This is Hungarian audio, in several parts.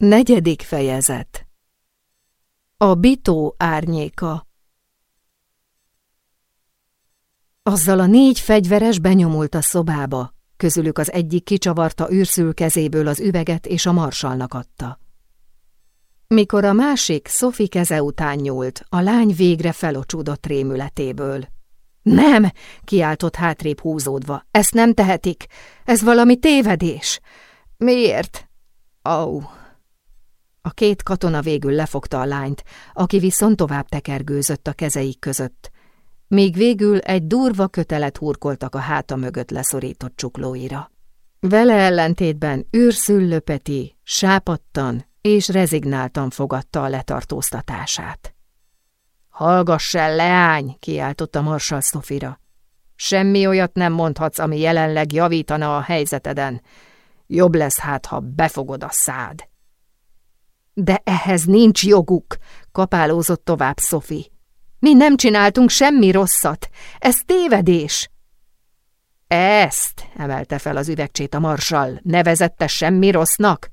Negyedik fejezet A bitó árnyéka Azzal a négy fegyveres benyomult a szobába, közülük az egyik kicsavarta űrszül kezéből az üveget és a marsalnak adta. Mikor a másik Sophie keze után nyúlt, a lány végre felocsúdott rémületéből. Nem, kiáltott hátrébb húzódva, ezt nem tehetik, ez valami tévedés. Miért? Au. A két katona végül lefogta a lányt, aki viszont tovább tekergőzött a kezeik között. Még végül egy durva kötelet hurkoltak a háta mögött leszorított csuklóira. Vele ellentétben űrszüllöpeti, sápadtan és rezignáltan fogadta a letartóztatását. Hallgass el, leány! kiáltotta Marsal Szofira. Semmi olyat nem mondhatsz, ami jelenleg javítana a helyzeteden. Jobb lesz hát, ha befogod a szád. De ehhez nincs joguk, kapálózott tovább Szofi. Mi nem csináltunk semmi rosszat. Ez tévedés. Ezt, emelte fel az üvegcsét a marsal, nevezette semmi rossznak?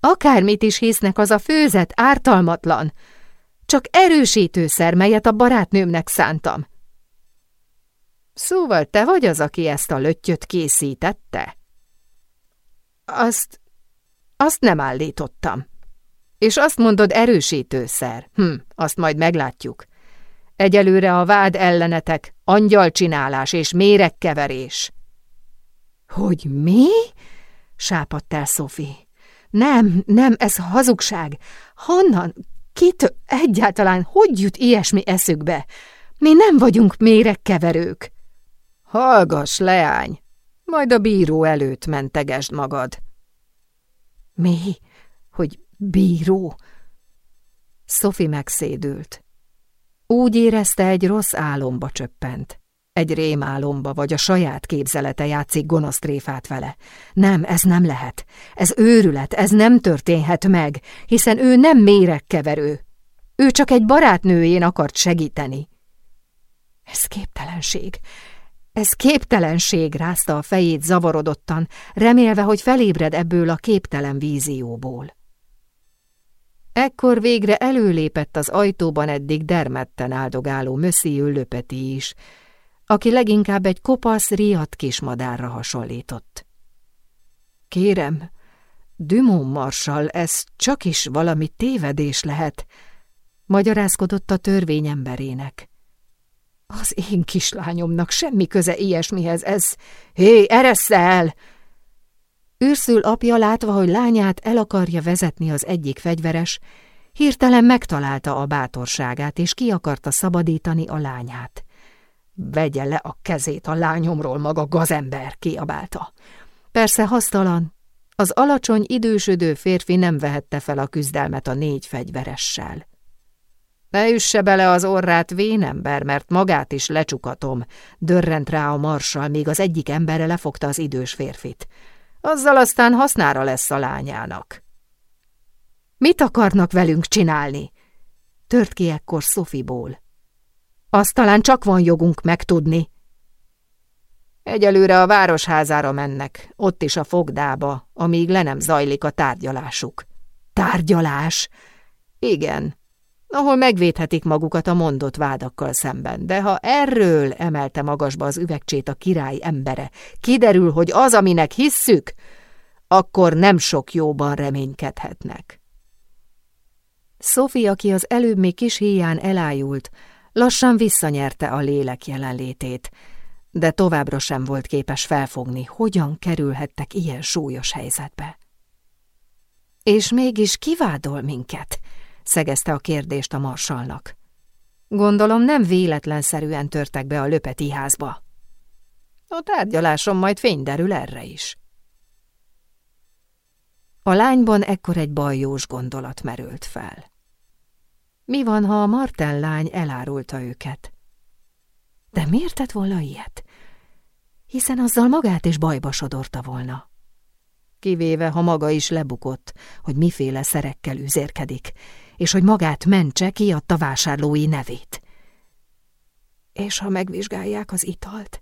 Akármit is hisznek, az a főzet ártalmatlan. Csak erősítőszer, melyet a barátnőmnek szántam. Szóval te vagy az, aki ezt a löttyöt készítette? Azt... azt nem állítottam. És azt mondod erősítőszer. Hm, azt majd meglátjuk. Egyelőre a vád ellenetek, angyalcsinálás és méregkeverés. Hogy mi? sápadt el Szofi. Nem, nem, ez hazugság. Honnan? Kit egyáltalán hogy jut ilyesmi eszükbe? Mi nem vagyunk méregkeverők. Hallgass, leány, majd a bíró előtt mentegesd magad. Mi? Hogy bíró? Sophie megszédült. Úgy érezte, egy rossz álomba csöppent. Egy rémálomba, vagy a saját képzelete játszik gonosz tréfát vele. Nem, ez nem lehet. Ez őrület, ez nem történhet meg, hiszen ő nem méregkeverő. Ő csak egy barátnőjén akart segíteni. Ez képtelenség. Ez képtelenség, rázta a fejét zavarodottan, remélve, hogy felébred ebből a képtelen vízióból. Ekkor végre előlépett az ajtóban eddig dermedten áldogáló Mössziő löpeti is, aki leginkább egy kopasz, riadt kismadárra hasonlított. Kérem, Dumont marsal, ez csak is valami tévedés lehet, magyarázkodott a törvény emberének. Az én kislányomnak semmi köze ilyesmihez, ez... Hé, eressze el! Őrszül apja látva, hogy lányát el akarja vezetni az egyik fegyveres, hirtelen megtalálta a bátorságát, és ki akarta szabadítani a lányát. Vegye le a kezét a lányomról maga gazember, kiabálta. Persze hasztalan, az alacsony, idősödő férfi nem vehette fel a küzdelmet a négy fegyveressel. Ne üsse bele az orrát, vénember, mert magát is lecsukatom, dörrent rá a marsal, még az egyik embere lefogta az idős férfit. Azzal aztán hasznára lesz a lányának. Mit akarnak velünk csinálni? Tört ki ekkor Szofiból. Azt talán csak van jogunk megtudni. Egyelőre a városházára mennek, ott is a fogdába, amíg le nem zajlik a tárgyalásuk. Tárgyalás? Igen, ahol megvédhetik magukat a mondott vádakkal szemben, de ha erről emelte magasba az üvegcsét a király embere, kiderül, hogy az, aminek hisszük, akkor nem sok jóban reménykedhetnek. Sophie, aki az előbb még kis híján elájult, lassan visszanyerte a lélek jelenlétét, de továbbra sem volt képes felfogni, hogyan kerülhettek ilyen súlyos helyzetbe. És mégis kivádol minket? Szegezte a kérdést a marsalnak. Gondolom nem véletlenszerűen törtek be a löpeti házba. A tárgyalásom majd fény derül erre is. A lányban ekkor egy bajós gondolat merült fel. Mi van, ha a Marten lány elárulta őket? De miért tett volna ilyet? Hiszen azzal magát is bajba sodorta volna. Kivéve, ha maga is lebukott, hogy miféle szerekkel üzérkedik, és hogy magát mentse, kiadta vásárlói nevét. És ha megvizsgálják az italt?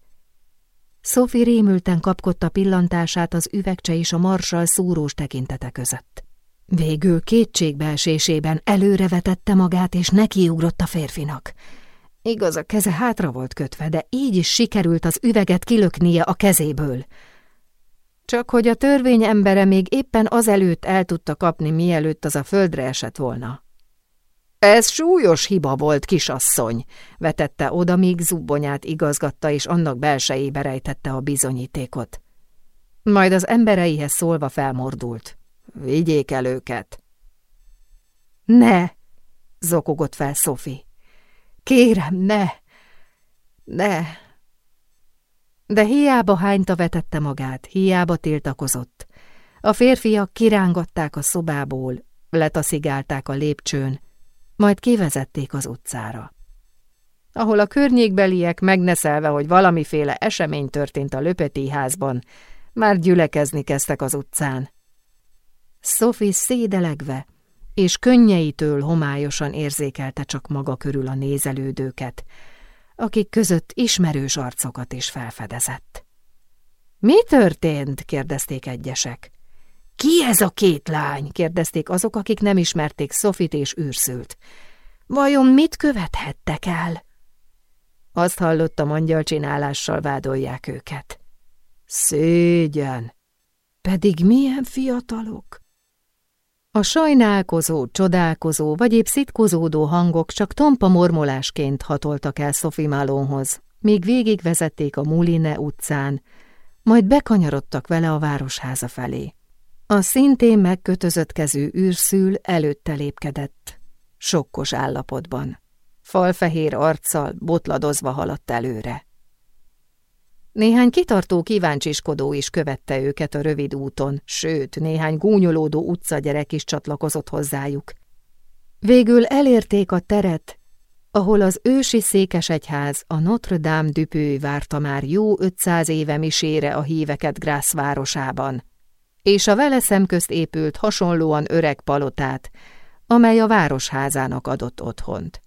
Sophie rémülten kapkodta pillantását az üvegcse és a marsal szúrós tekintete között. Végül kétségbeesésében előrevetette magát, és nekiugrott a férfinak. Igaz, a keze hátra volt kötve, de így is sikerült az üveget kilöknie a kezéből. Csak hogy a törvény embere még éppen azelőtt el tudta kapni, mielőtt az a földre esett volna. Ez súlyos hiba volt, kisasszony, vetette oda, míg zubbonyát igazgatta, és annak belsejébe rejtette a bizonyítékot. Majd az embereihez szólva felmordult. Vigyék el őket. Ne! zokogott fel Sophie. Kérem, ne! Ne! De hiába hányta vetette magát, hiába tiltakozott. A férfiak kirángatták a szobából, letaszigálták a lépcsőn, majd kivezették az utcára. Ahol a környékbeliek megneszelve, hogy valamiféle esemény történt a löpeti házban, már gyülekezni kezdtek az utcán. Sophie szédelegve, és könnyeitől homályosan érzékelte csak maga körül a nézelődőket, akik között ismerős arcokat is felfedezett. Mi történt? kérdezték egyesek. Ki ez a két lány? kérdezték azok, akik nem ismerték Sofit és űrszült. Vajon mit követhettek el? Azt hallottam, angyalcsinálással vádolják őket. Szégyen! Pedig milyen fiatalok! A sajnálkozó, csodálkozó vagy épp szitkozódó hangok csak tompa mormolásként hatoltak el Sophie Malonhoz, míg végigvezették a Muline utcán, majd bekanyarodtak vele a városháza felé. A szintén megkötözött kezű űrszül előtte lépkedett, sokkos állapotban. Falfehér arccal, botladozva haladt előre. Néhány kitartó kíváncsiskodó is követte őket a rövid úton, sőt, néhány gúnyolódó utcagyerek is csatlakozott hozzájuk. Végül elérték a teret, ahol az ősi székesegyház, a Notre Dame düpő várta már jó 500 éve misére a híveket Grász városában, és a vele szemközt épült hasonlóan öreg palotát, amely a városházának adott otthont.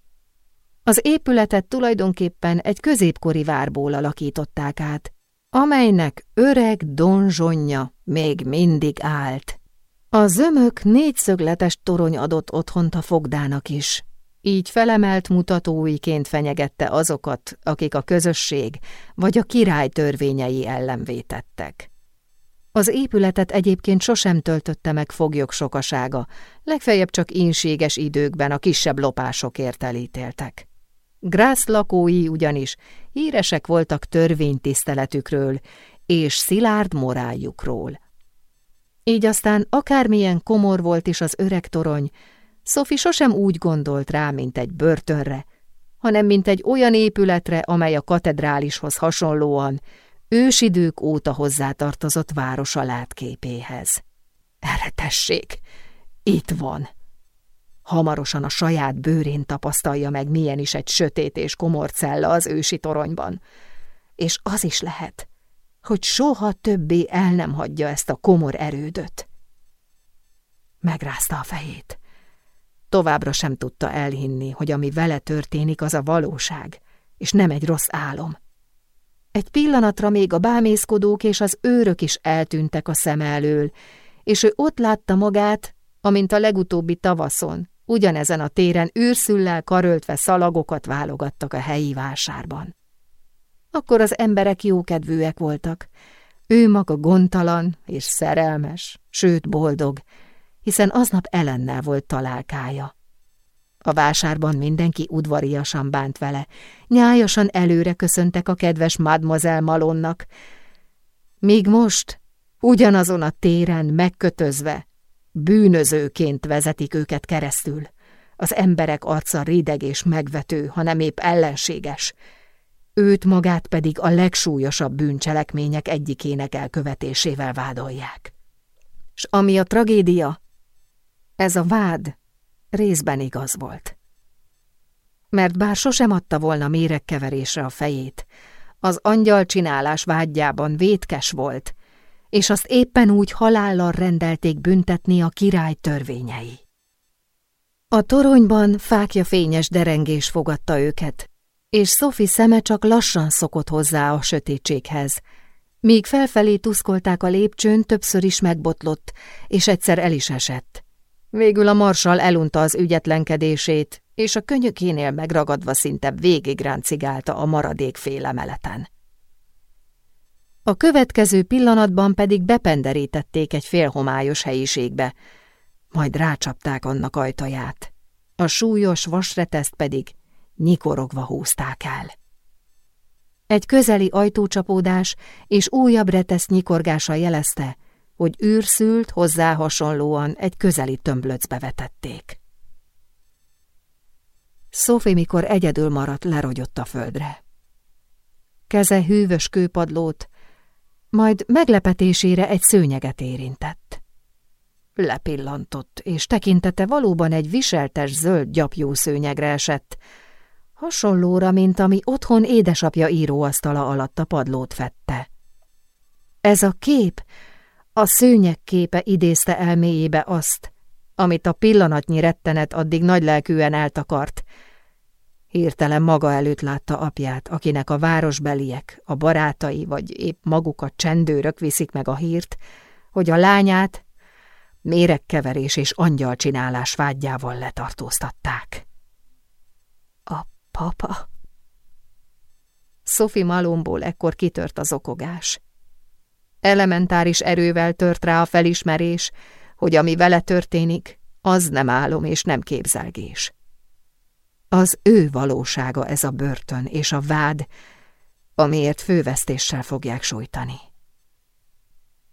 Az épületet tulajdonképpen egy középkori várból alakították át, amelynek öreg donzsonja még mindig állt. A zömök négyszögletes torony adott otthont a fogdának is, így felemelt mutatóiként fenyegette azokat, akik a közösség vagy a király törvényei ellen vétettek. Az épületet egyébként sosem töltötte meg foglyok sokasága, legfeljebb csak ínséges időkben a kisebb lopásokért elítéltek. Grász lakói ugyanis híresek voltak törvénytiszteletükről és szilárd moráljukról. Így aztán akármilyen komor volt is az öreg torony, Sophie sosem úgy gondolt rá, mint egy börtönre, hanem mint egy olyan épületre, amely a katedrálishoz hasonlóan ősidők óta hozzátartozott városa látképéhez. Erre tessék, itt van! Hamarosan a saját bőrén tapasztalja meg, milyen is egy sötét és komor cella az ősi toronyban. És az is lehet, hogy soha többé el nem hagyja ezt a komor erődöt. Megrázta a fejét. Továbbra sem tudta elhinni, hogy ami vele történik, az a valóság, és nem egy rossz álom. Egy pillanatra még a bámészkodók és az őrök is eltűntek a szem elől, és ő ott látta magát, amint a legutóbbi tavaszon, ugyanezen a téren űrszüllel karöltve szalagokat válogattak a helyi vásárban. Akkor az emberek jókedvűek voltak, ő maga gondtalan és szerelmes, sőt boldog, hiszen aznap Ellennel volt találkája. A vásárban mindenki udvariasan bánt vele, nyájasan előre köszöntek a kedves Mademoiselle Malonnak, míg most, ugyanazon a téren megkötözve, Bűnözőként vezetik őket keresztül. Az emberek arca rideg és megvető, hanem épp ellenséges. Őt magát pedig a legsúlyosabb bűncselekmények egyikének elkövetésével vádolják. S ami a tragédia, ez a vád részben igaz volt. Mert bár sosem adta volna méregkeverésre a fejét, az angyal csinálás vágyjában vétkes volt, és azt éppen úgy halállal rendelték büntetni a király törvényei. A toronyban fákja fényes derengés fogadta őket, és Sophie szeme csak lassan szokott hozzá a sötétséghez, míg felfelé tuszkolták a lépcsőn, többször is megbotlott, és egyszer el is esett. Végül a marsal elunta az ügyetlenkedését, és a könyökénél megragadva szinte végig ráncigálta a maradék félemeleten. A következő pillanatban pedig bependerítették egy félhomályos helyiségbe, majd rácsapták annak ajtaját. A súlyos vasreteszt pedig nyikorogva húzták el. Egy közeli ajtócsapódás és újabb retesz nyikorgása jelezte, hogy űrszült hozzá hasonlóan egy közeli tömblöcbe vetették. Sophie, mikor egyedül maradt, lerogyott a földre. Keze hűvös kőpadlót, majd meglepetésére egy szőnyeget érintett. Lepillantott, és tekintete valóban egy viseltes zöld gyapjú szőnyegre esett, hasonlóra, mint ami otthon édesapja íróasztala alatt a padlót fette. Ez a kép, a szőnyeg képe idézte elméjébe azt, amit a pillanatnyi rettenet addig nagylelkűen eltakart. Hirtelen maga előtt látta apját, akinek a városbeliek, a barátai vagy épp maguk a csendőrök viszik meg a hírt, hogy a lányát méregkeverés és angyalcsinálás vágyjával letartóztatták. A papa... Sophie malomból ekkor kitört az okogás. Elementáris erővel tört rá a felismerés, hogy ami vele történik, az nem álom és nem képzelgés. Az ő valósága ez a börtön és a vád, amiért fővesztéssel fogják sújtani.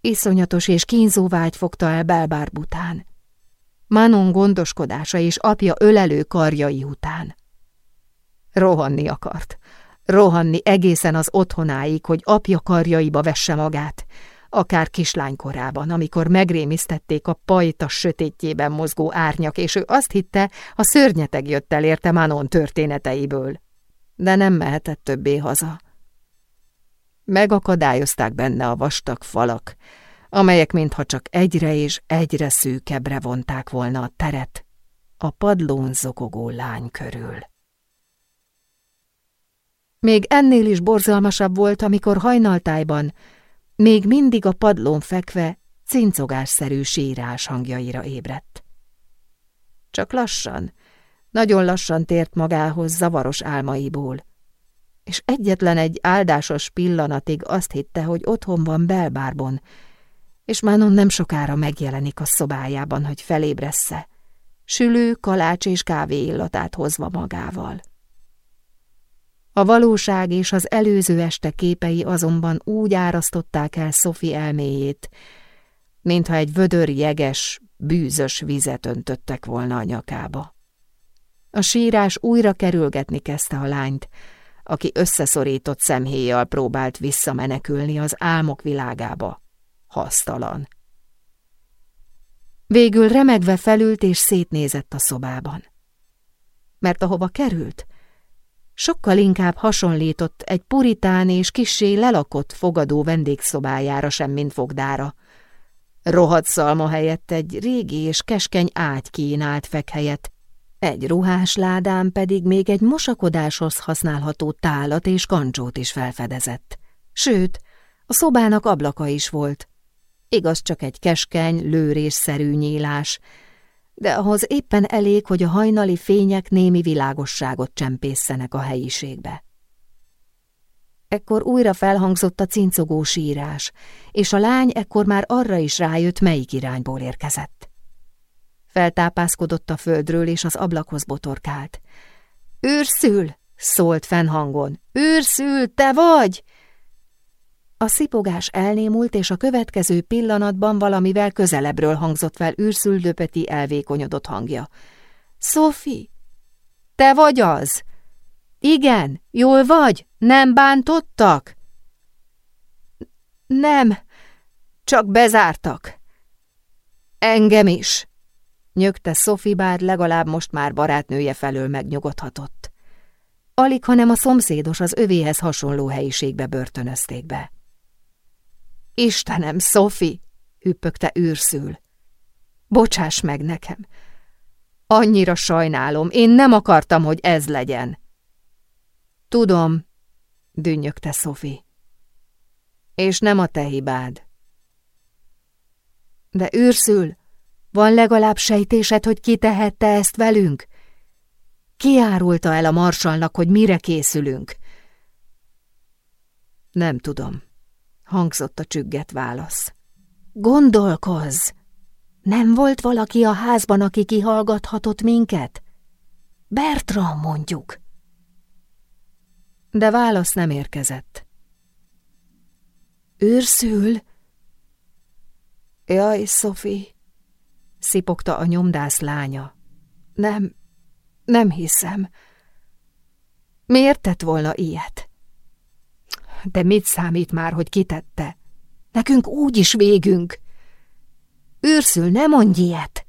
Iszonyatos és kínzó vágy fogta el Belbár bután. Manon gondoskodása és apja ölelő karjai után. Rohanni akart, rohanni egészen az otthonáig, hogy apja karjaiba vesse magát, akár kislánykorában, amikor megrémisztették a pajta sötétjében mozgó árnyak, és ő azt hitte, a szörnyeteg jött el érte Manon történeteiből. De nem mehetett többé haza. Megakadályozták benne a vastag falak, amelyek mintha csak egyre és egyre szűkebbre vonták volna a teret a padlón zokogó lány körül. Még ennél is borzalmasabb volt, amikor hajnaltájban, még mindig a padlón fekve, cincogásszerű sírás hangjaira ébredt. Csak lassan, nagyon lassan tért magához zavaros álmaiból, és egyetlen egy áldásos pillanatig azt hitte, hogy otthon van Belbárban, és Mánon nem sokára megjelenik a szobájában, hogy felébressze, sülő, kalács és kávé illatát hozva magával. A valóság és az előző este képei azonban úgy árasztották el Sophie elméjét, mintha egy vödör jeges, bűzös vizet öntöttek volna a nyakába. A sírás újra kerülgetni kezdte a lányt, aki összeszorított szemhéjjal próbált visszamenekülni az álmok világába. Hasztalan. Végül remegve felült és szétnézett a szobában. Mert ahova került, sokkal inkább hasonlított egy puritán és kissé lelakott fogadó vendégszobájára sem, mint fogdára. Rohadt szalma helyett egy régi és keskeny ágy kínált fekhelyet, egy ruhás ládán pedig még egy mosakodáshoz használható tálat és kancsót is felfedezett. Sőt, a szobának ablaka is volt. Igaz, csak egy keskeny, lőrésszerű nyílás, de ahhoz éppen elég, hogy a hajnali fények némi világosságot csempészenek a helyiségbe. Ekkor újra felhangzott a cincogó sírás, és a lány ekkor már arra is rájött, melyik irányból érkezett. Feltápászkodott a földről, és az ablakhoz botorkált. – Őrszül! – szólt fennhangon. – Őrszül, te vagy! A szipogás elnémult, és a következő pillanatban valamivel közelebbről hangzott fel űrszüldöpeti elvékonyodott hangja. – Sophie, te vagy az? – Igen, jól vagy? Nem bántottak? – Nem, csak bezártak. – Engem is! – nyögte Sophie, bár legalább most már barátnője felől megnyugodhatott. Alig, hanem a szomszédos az övéhez hasonló helyiségbe börtönözték be. Istenem, Sophie, hüppögte űrszül. Bocsáss meg nekem. Annyira sajnálom, én nem akartam, hogy ez legyen. Tudom, dünnyögte Sophie. És nem a te hibád. De űrszül, Van legalább sejtésed, hogy ki tehette ezt velünk? Ki árulta el a marsalnak, hogy mire készülünk? Nem tudom, hangzott a csügget válasz. Gondolkozz! Nem volt valaki a házban, aki kihallgathatott minket? Bertram, mondjuk. De válasz nem érkezett. Őrszül? Jaj, Sophie, szipogta a nyomdász lánya. Nem, nem hiszem. Miért tett volna ilyet? De mit számít már, hogy kitette? Nekünk úgy is végünk. Őrszül, ne mondj ilyet!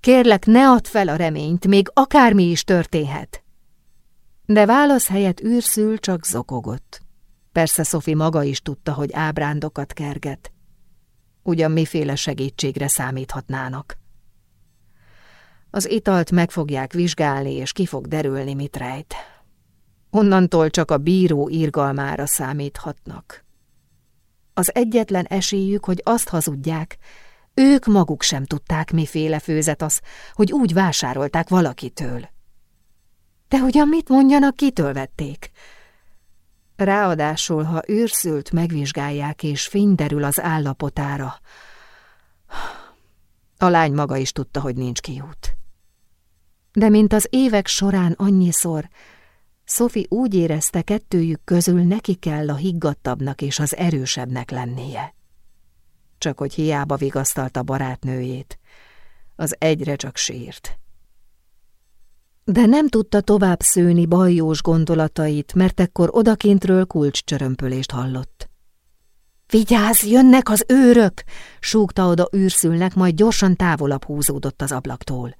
Kérlek, ne add fel a reményt, még akármi is történhet. De válasz helyett űrszül csak zokogott. Persze Szofi maga is tudta, hogy ábrándokat kerget. Ugyan miféle segítségre számíthatnának. Az italt meg fogják vizsgálni, és ki fog derülni, mit rejt. Onnantól csak a bíró írgalmára számíthatnak. Az egyetlen esélyük, hogy azt hazudják, ők maguk sem tudták, miféle főzet az, hogy úgy vásárolták valakitől. De ugyan mit mondjanak, kitől vették? Ráadásul, ha őrszült megvizsgálják, és fény derül az állapotára, a lány maga is tudta, hogy nincs kiút. De mint az évek során annyiszor, Sophie úgy érezte, kettőjük közül neki kell a higgadtabbnak és az erősebbnek lennie. Csak hogy hiába vigasztalta barátnőjét, az egyre csak sírt. De nem tudta tovább szőni bajós gondolatait, mert ekkor odakintről kulcscsörömpölést hallott. Vigyázz, jönnek az őrök! súgta oda űrszülnek, majd gyorsan távolabb húzódott az ablaktól.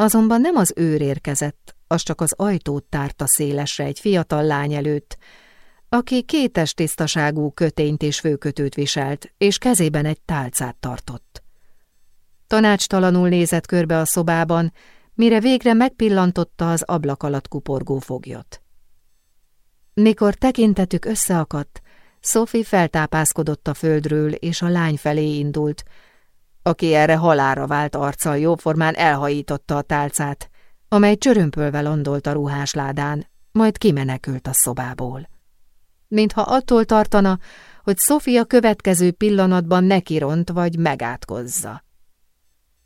Azonban nem az őr érkezett, az csak az ajtót tárta szélesre egy fiatal lány előtt, aki kétes tisztaságú kötényt és főkötőt viselt, és kezében egy tálcát tartott. Tanácstalanul nézett körbe a szobában, mire végre megpillantotta az ablak alatt kuporgó foglyot. Mikor tekintetük összeakadt, Sophie feltápászkodott a földről, és a lány felé indult, aki erre halára vált arccal jóformán elhajította a tálcát, amely csörömpölve landolt a ruhásládán, majd kimenekült a szobából. Mintha attól tartana, hogy Sofia következő pillanatban nekiront vagy megátkozza.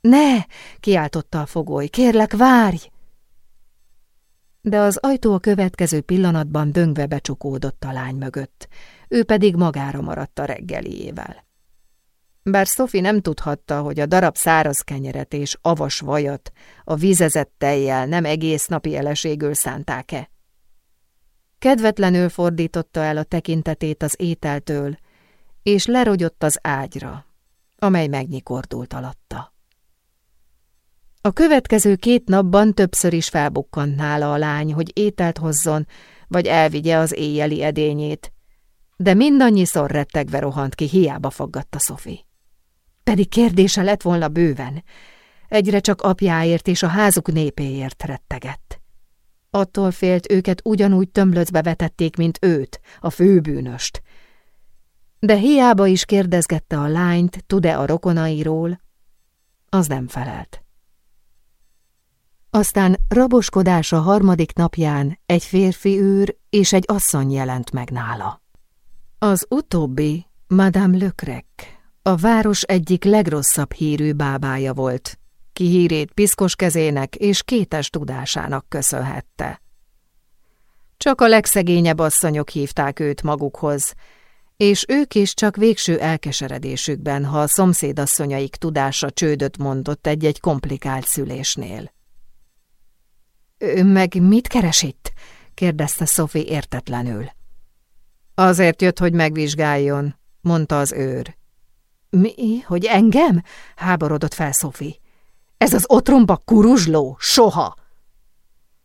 Ne! kiáltotta a fogoly, kérlek, várj! De az ajtó a következő pillanatban döngve becsukódott a lány mögött, ő pedig magára maradt a reggeliével. Bár Sophie nem tudhatta, hogy a darab száraz kenyeret és avas vajat a vízezett tejjel nem egész napi eleségül szánták-e. Kedvetlenül fordította el a tekintetét az ételtől, és lerogyott az ágyra, amely megnyikordult alatta. A következő két napban többször is felbukkant nála a lány, hogy ételt hozzon, vagy elvigye az éjjeli edényét, de mindannyiszor rettegve rohant ki, hiába faggatta Sophie. Pedig kérdése lett volna bőven. Egyre csak apjáért és a házuk népéért rettegett. Attól félt őket ugyanúgy tömlöcbe vetették, mint őt, a főbűnöst. De hiába is kérdezgette a lányt, tud-e a rokonairól, az nem felelt. Aztán raboskodása harmadik napján egy férfi őr és egy asszony jelent meg nála. Az utóbbi Madame Lökrek, a város egyik legrosszabb hírű bábája volt, ki hírét piszkos kezének és kétes tudásának köszönhette. Csak a legszegényebb asszonyok hívták őt magukhoz, és ők is csak végső elkeseredésükben, ha a szomszédasszonyaik tudása csődöt mondott egy-egy komplikált szülésnél. – Ő meg mit keres itt? – kérdezte Sophie értetlenül. – Azért jött, hogy megvizsgáljon, mondta az őr. Mi? Hogy engem? háborodott fel Szofi. Ez az otromba kuruzsló, soha!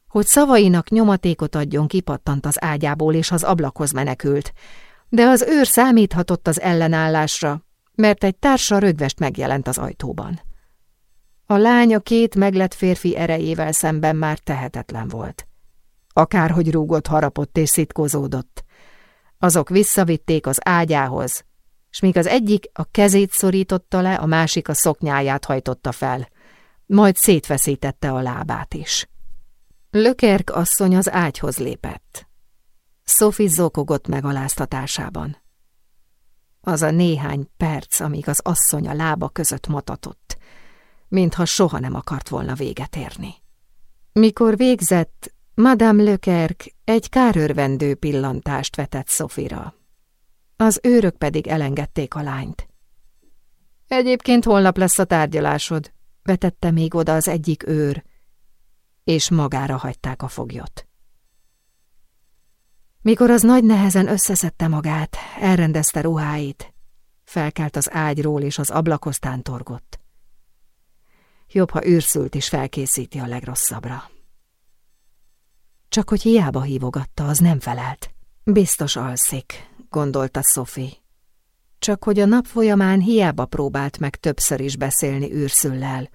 Hogy szavainak nyomatékot adjon, kipattant az ágyából, és az ablakhoz menekült. De az őr számíthatott az ellenállásra, mert egy társa rögvest megjelent az ajtóban. A lánya két meglett férfi erejével szemben már tehetetlen volt. Akárhogy rúgott, harapott és szitkozódott. Azok visszavitték az ágyához, s míg az egyik a kezét szorította le, a másik a szoknyáját hajtotta fel, majd szétfeszítette a lábát is. Lökerk asszony az ágyhoz lépett. Sophie zokogott megaláztatásában. Az a néhány perc, amíg az asszony a lába között matatott, mintha soha nem akart volna véget érni. Mikor végzett, Madame Lökerk egy kárörvendő pillantást vetett Sofira. Az őrök pedig elengedték a lányt. Egyébként holnap lesz a tárgyalásod, vetette még oda az egyik őr, és magára hagyták a foglyot. Mikor az nagy nehezen összeszedte magát, elrendezte ruháit, felkelt az ágyról és az ablakhoz tántorgott. Jobb, ha űrszült is felkészíti a legrosszabbra. Csak hogy hiába hívogatta, az nem felelt. Biztos alszik, gondolta Sophie. Csak hogy a nap folyamán hiába próbált meg többször is beszélni űrszüllel.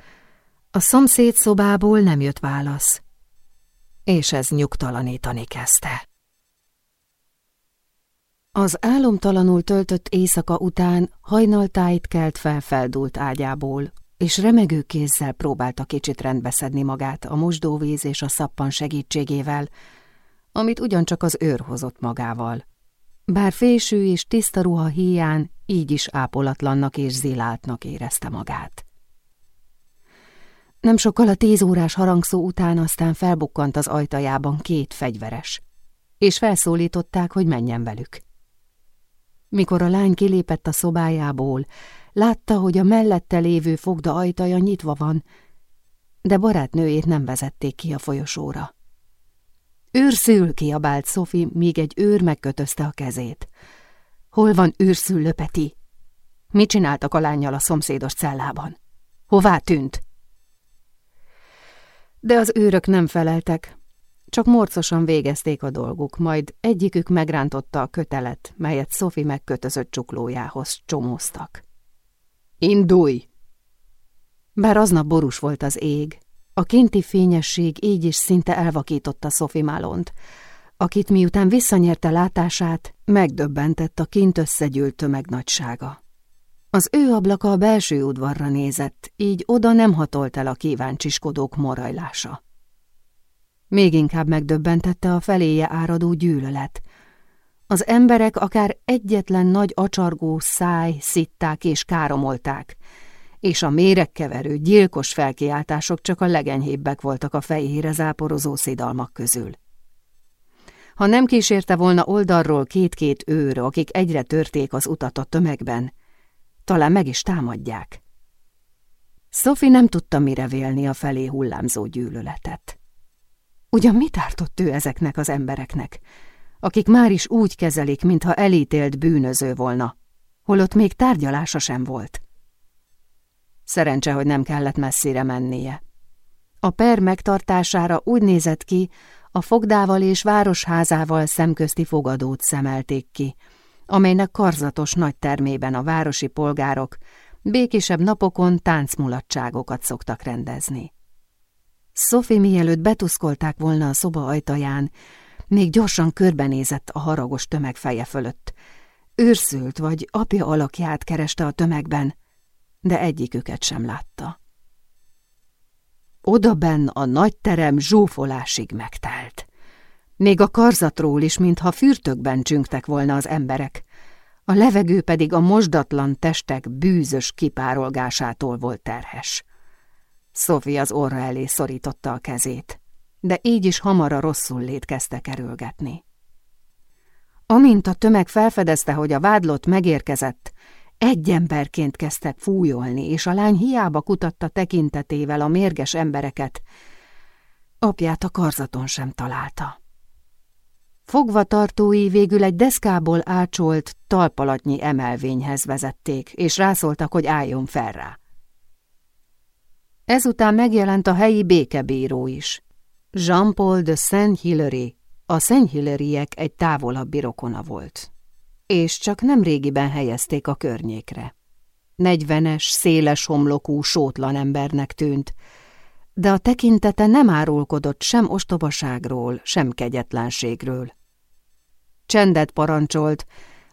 A szomszéd szobából nem jött válasz, és ez nyugtalanítani kezdte. Az álomtalanul töltött éjszaka után hajnaltájt kelt fel feldult ágyából, és remegő kézzel próbálta kicsit rendbeszedni magát a mosdóvíz és a szappan segítségével, amit ugyancsak az őr hozott magával. Bár fésű és tiszta ruha híján így is ápolatlannak és ziláltnak érezte magát. Nem sokkal a tíz órás harangszó után aztán felbukkant az ajtajában két fegyveres, és felszólították, hogy menjen velük. Mikor a lány kilépett a szobájából, látta, hogy a mellette lévő fogda ajtaja nyitva van, de barátnőjét nem vezették ki a folyosóra. Őrszül, kiabált Szofi, míg egy őr megkötözte a kezét. Hol van őrszül, Löpeti? Mit csináltak a lányjal a szomszédos cellában? Hová tűnt? De az őrök nem feleltek, csak morcosan végezték a dolguk, majd egyikük megrántotta a kötelet, melyet Sophie megkötözött csuklójához csomóztak. Indulj! Bár aznap borús volt az ég, a kinti fényesség így is szinte elvakította Sophie Malont, akit miután visszanyerte látását, megdöbbentett a kint összegyűlt tömeg nagysága. Az ő ablaka a belső udvarra nézett, így oda nem hatolt el a kíváncsiskodók morajlása. Még inkább megdöbbentette a feléje áradó gyűlölet. Az emberek akár egyetlen nagy acsargó száj szitták és káromolták, és a méregkeverő, gyilkos felkiáltások csak a legenyhébbek voltak a fejére záporozó szidalmak közül. Ha nem kísérte volna oldalról két-két őr, akik egyre törték az utat a tömegben, talán meg is támadják. Sophie nem tudta mire vélni a felé hullámzó gyűlöletet. Ugyan mit ártott ő ezeknek az embereknek, akik már is úgy kezelik, mintha elítélt bűnöző volna, holott még tárgyalása sem volt. Szerencse, hogy nem kellett messzire mennie. A per megtartására úgy nézett ki, a fogdával és városházával szemközti fogadót szemelték ki, amelynek karzatos nagy termében a városi polgárok békésebb napokon táncmulatságokat szoktak rendezni. Sophie mielőtt betuszkolták volna a szoba ajtaján, még gyorsan körbenézett a haragos tömeg feje fölött. Őrszült vagy apja alakját kereste a tömegben, de egyiküket sem látta. Odaben a nagy terem zsúfolásig megtelt. Még a karzatról is, mintha fürtökben csüngtek volna az emberek, a levegő pedig a mosdatlan testek bűzös kipárolgásától volt terhes. Sophie az orra elé szorította a kezét, de így is hamar a rosszul lét kezdte kerülgetni. Amint a tömeg felfedezte, hogy a vádlott megérkezett, egy emberként kezdtek fújolni, és a lány hiába kutatta tekintetével a mérges embereket, apját a karzaton sem találta. Fogvatartói végül egy deszkából ácsolt, talpalatnyi emelvényhez vezették, és rászóltak, hogy álljon fel rá. Ezután megjelent a helyi békebíró is. Jean-Paul de Saint-Hilary, a Saint-Hilaryek egy távolabbi rokona volt. És csak nem régiben helyezték a környékre. Negyvenes, széles homlokú, sótlan embernek tűnt, de a tekintete nem árulkodott sem ostobaságról, sem kegyetlenségről. Csendet parancsolt,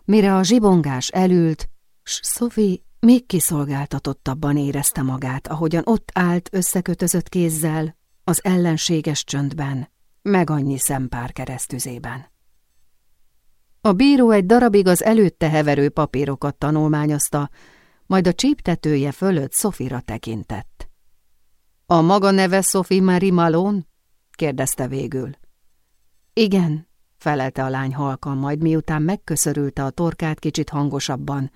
mire a zsibongás elült, S Sophie még kiszolgáltatottabban érezte magát, ahogyan ott állt összekötözött kézzel, az ellenséges csöndben, meg annyi szempár keresztüzében. A bíró egy darabig az előtte heverő papírokat tanulmányozta, majd a csíptetője fölött Sofira tekintett. A maga neve Sophie Marie Malone? kérdezte végül. Igen, felelte a lány halkan, majd miután megköszörülte a torkát kicsit hangosabban.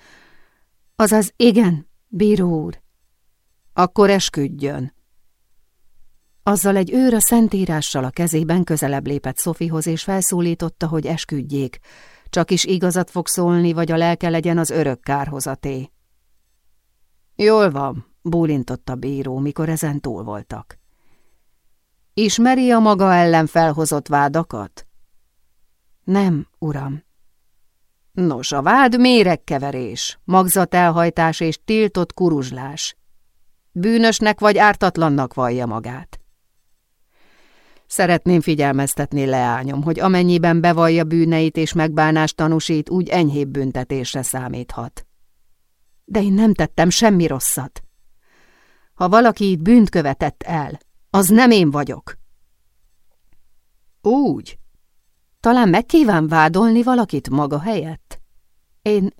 Azaz igen, bíró úr. Akkor esküdjön. Azzal egy őr a szentírással a kezében közelebb lépett Szofihoz, és felszólította, hogy esküdjék, csak is igazat fog szólni, vagy a lelke legyen az örök kárhozaté. Jól van, bólintott a bíró, mikor ezen túl voltak. Ismeri a maga ellen felhozott vádakat? Nem, uram. Nos, a vád méregkeverés, magzatelhajtás és tiltott kuruzslás. Bűnösnek vagy ártatlannak vallja magát. Szeretném figyelmeztetni leányom, hogy amennyiben bevallja bűneit és megbánást tanúsít, úgy enyhébb büntetésre számíthat. De én nem tettem semmi rosszat. Ha valaki itt bűnt követett el, az nem én vagyok. Úgy. Talán megkíván vádolni valakit maga helyett? Én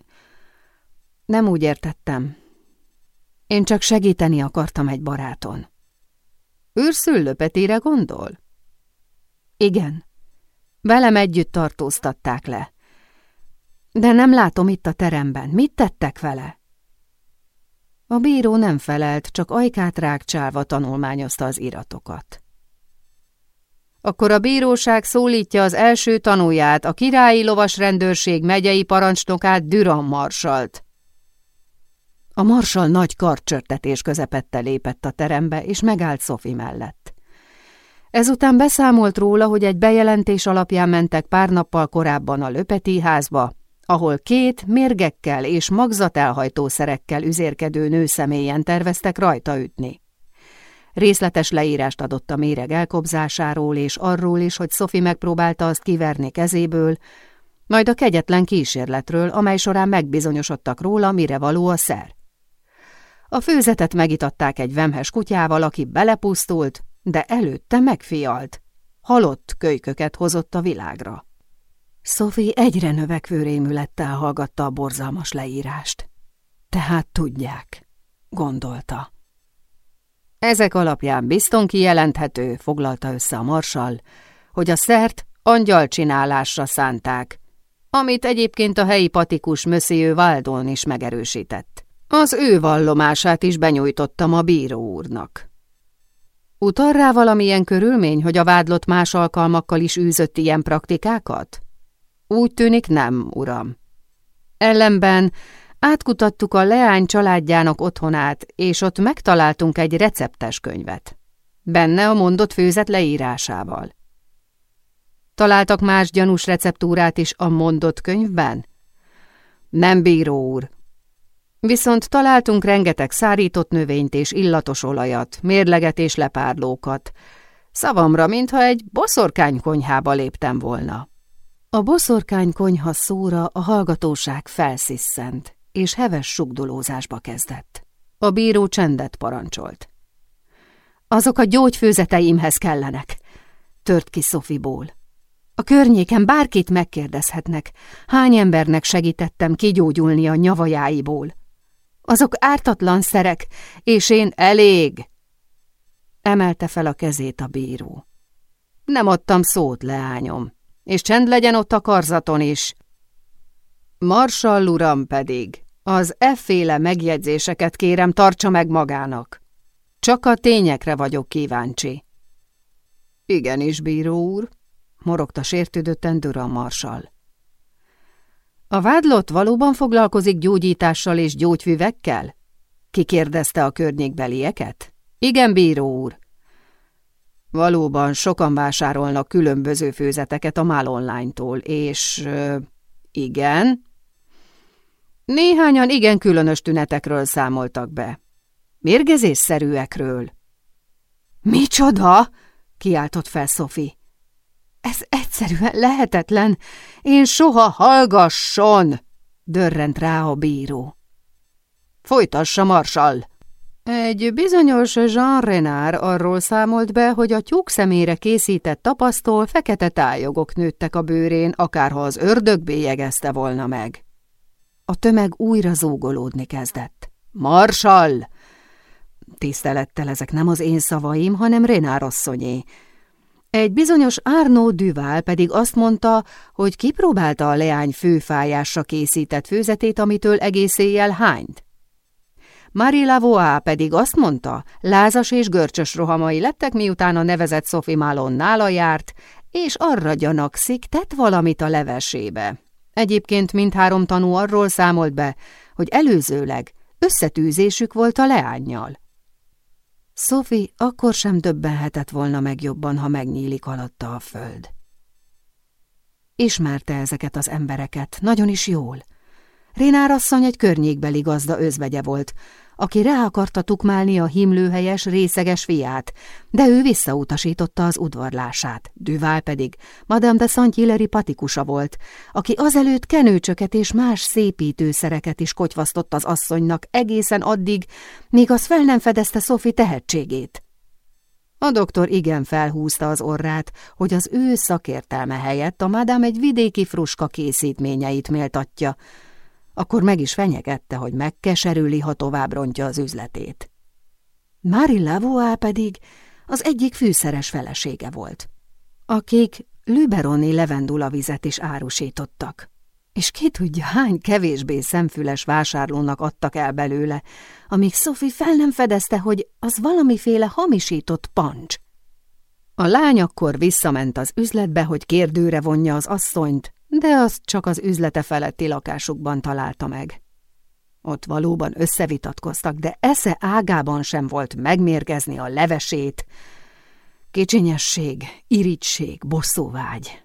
nem úgy értettem. Én csak segíteni akartam egy baráton. Őrszüllőpetére gondol? Igen. Velem együtt tartóztatták le. De nem látom itt a teremben. Mit tettek vele? A bíró nem felelt, csak ajkát rákcsálva tanulmányozta az iratokat. Akkor a bíróság szólítja az első tanúját, a királyi lovas rendőrség megyei parancsnokát Düran marsalt. A marsal nagy karcsörtetés közepette lépett a terembe, és megállt Szofi mellett. Ezután beszámolt róla, hogy egy bejelentés alapján mentek pár nappal korábban a Löpeti házba, ahol két mérgekkel és magzatelhajtószerekkel üzérkedő nőszemélyen terveztek rajta ütni. Részletes leírást adott a méreg elkobzásáról és arról is, hogy Sophie megpróbálta azt kiverni kezéből, majd a kegyetlen kísérletről, amely során megbizonyosodtak róla, mire való a szer. A főzetet megitatták egy vemhes kutyával, aki belepusztult, de előtte megfialt. Halott kölyköket hozott a világra. Sophie egyre növekvő rémülettel hallgatta a borzalmas leírást. Tehát tudják, gondolta. Ezek alapján bizton kijelenthető, foglalta össze a marsal, hogy a szert angyalcsinálásra szánták, amit egyébként a helyi patikus Monsieur Valdon is megerősített. Az ő vallomását is benyújtottam a bíró úrnak. Utal rá valamilyen körülmény, hogy a vádlott más alkalmakkal is űzött ilyen praktikákat? Úgy tűnik nem, uram. Ellenben átkutattuk a leány családjának otthonát, és ott megtaláltunk egy receptes könyvet. Benne a mondott főzet leírásával. Találtak más gyanús receptúrát is a mondott könyvben? Nem, bíró úr, Viszont találtunk rengeteg szárított növényt és illatos olajat, mérleget és lepárlókat. Szavamra, mintha egy boszorkány konyhába léptem volna. A boszorkány konyha szóra a hallgatóság felsziszent, és heves sugdolózásba kezdett. A bíró csendet parancsolt. Azok a gyógyfőzeteimhez kellenek, tört ki Szofiból. A környéken bárkit megkérdezhetnek, hány embernek segítettem kigyógyulni a nyavajáiból. Azok ártatlan szerek, és én elég. Emelte fel a kezét a bíró. Nem adtam szót, leányom, és csend legyen ott a karzaton is. Marsall uram pedig, az efféle megjegyzéseket kérem tartsa meg magának. Csak a tényekre vagyok kíváncsi. Igenis, bíró úr, morogta sértődötten Duran Marsall. A vádlott valóban foglalkozik gyógyítással és gyógyfüvekkel? Kikérdezte a környékbelieket? Igen, bíró úr. Valóban sokan vásárolnak különböző főzeteket a Mál online-tól, és... Uh, igen? Néhányan igen különös tünetekről számoltak be. Mérgezésszerűekről. Micsoda? kiáltott fel Sophie. Ez egyszerűen lehetetlen. Én soha hallgasson! Dörrent rá a bíró. Folytassa, marsal! Egy bizonyos Jean Renard arról számolt be, hogy a tyúk szemére készített tapasztól fekete tájogok nőttek a bőrén, akárha az ördög bélyegezte volna meg. A tömeg újra zúgolódni kezdett. Marsal! Tisztelettel ezek nem az én szavaim, hanem Renár asszonyé. Egy bizonyos Arnaud Duval pedig azt mondta, hogy kipróbálta a leány főfájásra készített főzetét, amitől egész éjjel hányt. Marie Lavoie pedig azt mondta, lázas és görcsös rohamai lettek, miután a nevezett Sophie Malon nála járt, és arra gyanakszik, tett valamit a levesébe. Egyébként mindhárom tanú arról számolt be, hogy előzőleg összetűzésük volt a leányjal. Sophie akkor sem döbbenhetett volna meg jobban, ha megnyílik alatta a föld. Ismerte ezeket az embereket, nagyon is jól. Rénár asszony egy környékbeli gazda özvegye volt, aki rá akarta tukmálni a himlőhelyes, részeges fiát, de ő visszautasította az udvarlását. Duval pedig Madame de Saint-Hilaire patikusa volt, aki azelőtt kenőcsöket és más szépítőszereket is kotyvasztott az asszonynak egészen addig, míg az fel nem fedezte Sophie tehetségét. A doktor igen felhúzta az orrát, hogy az ő szakértelme helyett a madame egy vidéki fruska készítményeit méltatja, akkor meg is fenyegette, hogy megkeserüli, ha tovább rontja az üzletét. Mári Lavoie pedig az egyik fűszeres felesége volt, akik lüberoni levendula vizet is árusítottak. És ki tudja, hány kevésbé szemfüles vásárlónak adtak el belőle, amíg Sophie fel nem fedezte, hogy az valamiféle hamisított pancs. A lány akkor visszament az üzletbe, hogy kérdőre vonja az asszonyt, de azt csak az üzlete feletti lakásukban találta meg. Ott valóban összevitatkoztak, de esze ágában sem volt megmérgezni a levesét. Kicsinyesség, irigység, bosszúvágy.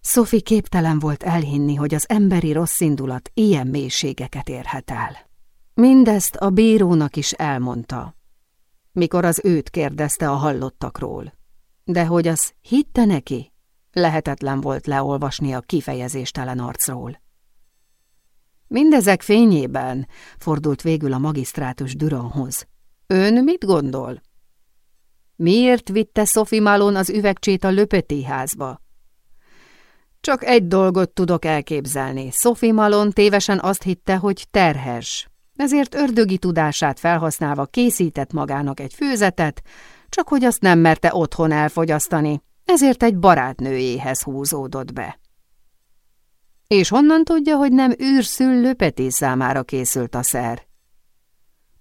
Sophie képtelen volt elhinni, hogy az emberi rosszindulat ilyen mélységeket érhet el. Mindezt a bírónak is elmondta, mikor az őt kérdezte a hallottakról. De hogy az hitte neki, Lehetetlen volt leolvasni a kifejezéstelen arcról. Mindezek fényében fordult végül a magisztrátus Duranhoz. Ön mit gondol? Miért vitte Sophie Malon az üvegcsét a Löpöti házba? Csak egy dolgot tudok elképzelni. Sophie Malon tévesen azt hitte, hogy terhes. Ezért ördögi tudását felhasználva készített magának egy főzetet, csak hogy azt nem merte otthon elfogyasztani ezért egy barátnőjéhez húzódott be. És honnan tudja, hogy nem űrszüllő Peti számára készült a szer?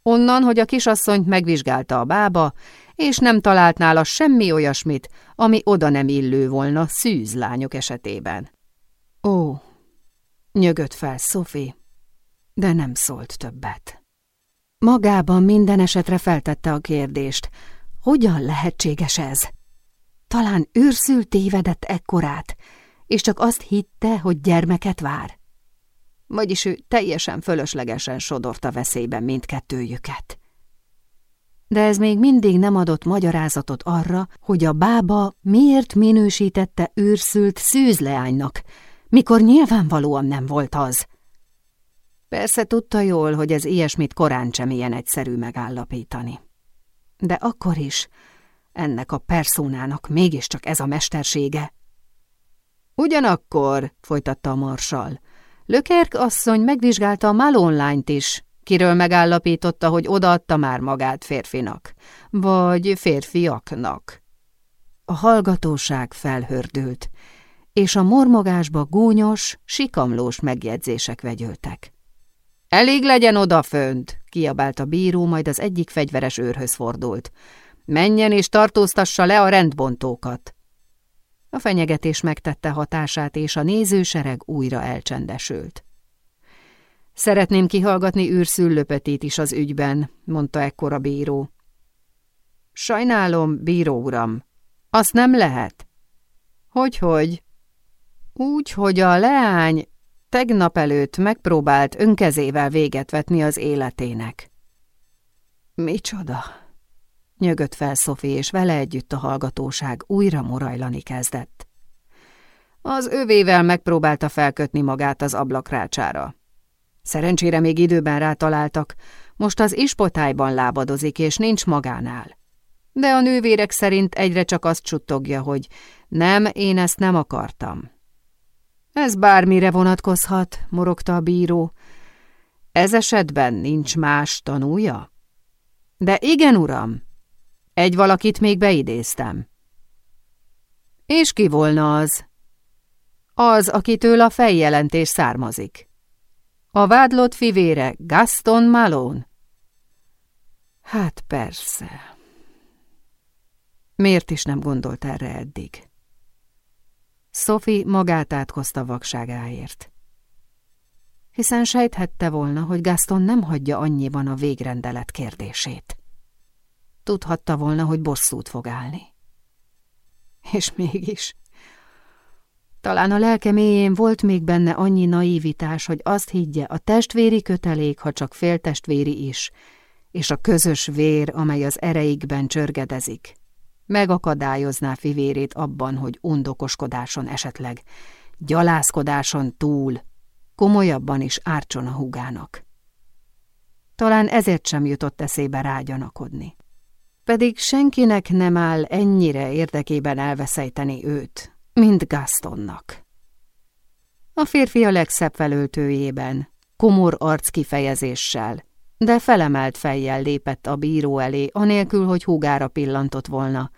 Onnan, hogy a kisasszonyt megvizsgálta a bába, és nem talált nála semmi olyasmit, ami oda nem illő volna szűzlányok esetében. Ó, nyögött fel Sophie, de nem szólt többet. Magában minden esetre feltette a kérdést, hogyan lehetséges ez? Talán őrszül tévedett ekkorát, és csak azt hitte, hogy gyermeket vár. Vagyis ő teljesen fölöslegesen sodorta veszélyben mindkettőjüket. De ez még mindig nem adott magyarázatot arra, hogy a bába miért minősítette őrszült szűzleánynak, mikor nyilvánvalóan nem volt az. Persze tudta jól, hogy ez ilyesmit korán sem ilyen egyszerű megállapítani. De akkor is, ennek a perszónának mégiscsak ez a mestersége. Ugyanakkor, folytatta a marsal, Lökerk asszony megvizsgálta a Malon lányt is, kiről megállapította, hogy odaadta már magát férfinak, vagy férfiaknak. A hallgatóság felhördült, és a mormogásba gúnyos, sikamlós megjegyzések vegyültek. Elég legyen odafönt, kiabált a bíró, majd az egyik fegyveres őrhöz fordult. Menjen és tartóztassa le a rendbontókat. A fenyegetés megtette hatását, és a nézősereg újra elcsendesült. Szeretném kihallgatni űrszüllöpetét is az ügyben, mondta ekkor a bíró. Sajnálom, bíró uram, azt nem lehet. Hogy-hogy? Úgy, hogy a leány tegnap előtt megpróbált önkezével véget vetni az életének. Micsoda? Nyögött fel Szofi, és vele együtt a hallgatóság újra morajlani kezdett. Az övével megpróbálta felkötni magát az ablakrácsára. Szerencsére még időben rátaláltak, most az ispotályban lábadozik, és nincs magánál. De a nővérek szerint egyre csak azt csuttogja, hogy nem, én ezt nem akartam. Ez bármire vonatkozhat, morogta a bíró. Ez esetben nincs más tanúja? De igen, uram, egy valakit még beidéztem. És ki volna az? Az, akitől a fejjelentés származik. A vádlott fivére Gaston Malone. Hát persze. Miért is nem gondolt erre eddig? Sophie magát átkozta vakságáért. Hiszen sejthette volna, hogy Gaston nem hagyja annyiban a végrendelet kérdését. Tudhatta volna, hogy bosszút fog állni. És mégis... Talán a lelke mélyén volt még benne annyi naivitás, hogy azt higgye, a testvéri kötelék, ha csak féltestvéri is, és a közös vér, amely az ereikben csörgedezik, megakadályozná fivérét abban, hogy undokoskodáson esetleg, gyalászkodáson túl, komolyabban is ártson a húgának. Talán ezért sem jutott eszébe rágyanakodni. Pedig senkinek nem áll ennyire érdekében elveszejteni őt, mint Gastonnak. A férfi a legszebb felöltőjében, komor arc kifejezéssel, de felemelt fejjel lépett a bíró elé, anélkül, hogy húgára pillantott volna.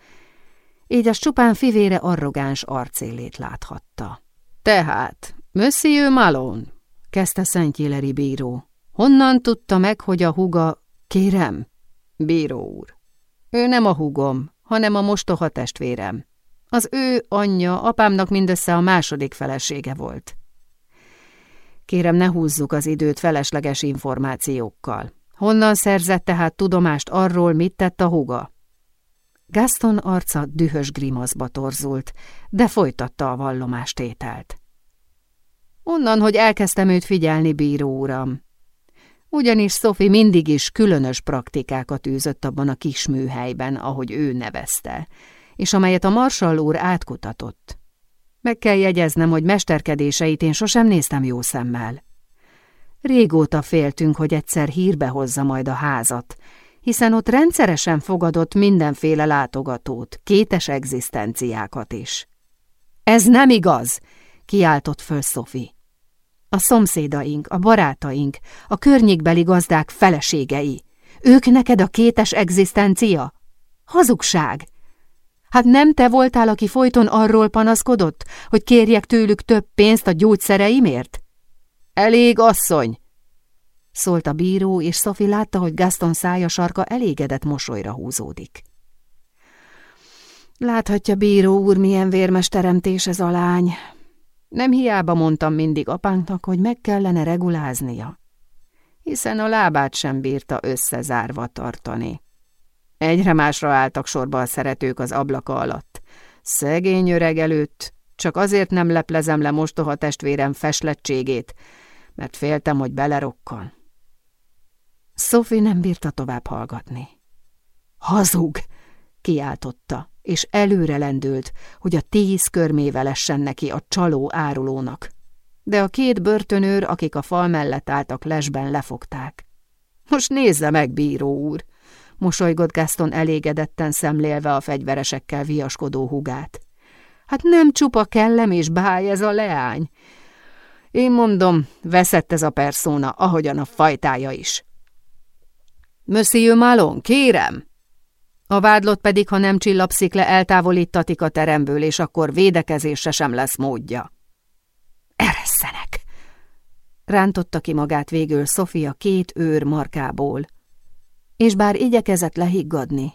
Így az csupán fivére arrogáns arcélét láthatta. Tehát, Monsieur Malone, kezdte Szentjéleri bíró. Honnan tudta meg, hogy a húga... Kérem, bíró úr. Ő nem a húgom, hanem a mostoha testvérem. Az ő anyja apámnak mindössze a második felesége volt. Kérem, ne húzzuk az időt felesleges információkkal. Honnan szerzett tehát tudomást arról, mit tett a huga? Gaston arca dühös grimaszba torzult, de folytatta a vallomástételt. Onnan, hogy elkezdtem őt figyelni, bíró uram. Ugyanis Sophie mindig is különös praktikákat űzött abban a kis műhelyben, ahogy ő nevezte, és amelyet a marsall úr átkutatott. Meg kell jegyeznem, hogy mesterkedéseit én sosem néztem jó szemmel. Régóta féltünk, hogy egyszer hírbe hozza majd a házat, hiszen ott rendszeresen fogadott mindenféle látogatót, kétes egzisztenciákat is. Ez nem igaz, kiáltott föl Szofi. A szomszédaink, a barátaink, a környékbeli gazdák feleségei. Ők neked a kétes egzisztencia? Hazugság! Hát nem te voltál, aki folyton arról panaszkodott, hogy kérjek tőlük több pénzt a gyógyszereimért? Elég, asszony! Szólt a bíró, és Sophie látta, hogy Gaston szája sarka elégedett mosolyra húzódik. Láthatja, bíró úr, milyen vérmes teremtés ez a lány. Nem hiába mondtam mindig apánknak, hogy meg kellene reguláznia, hiszen a lábát sem bírta összezárva tartani. Egyre másra álltak sorba a szeretők az ablaka alatt. Szegény öreg előtt, csak azért nem leplezem le mostoha testvérem feslettségét, mert féltem, hogy belerokkan. Sophie nem bírta tovább hallgatni. Hazug! Kiáltotta, és előre lendült, hogy a tíz körmével essen neki a csaló árulónak. De a két börtönőr, akik a fal mellett álltak lesben, lefogták. Most nézze meg, bíró úr! mosolygott Gaston elégedetten szemlélve a fegyveresekkel viaskodó hugát. Hát nem csupa kellem és báj ez a leány. Én mondom, veszett ez a perszóna, ahogyan a fajtája is. Monsieur Malon, kérem! A vádlott pedig, ha nem csillapszik le, eltávolítatik a teremből, és akkor védekezésre sem lesz módja. Eresszenek! Rántotta ki magát végül Sofia két őr markából, és bár igyekezett lehiggadni,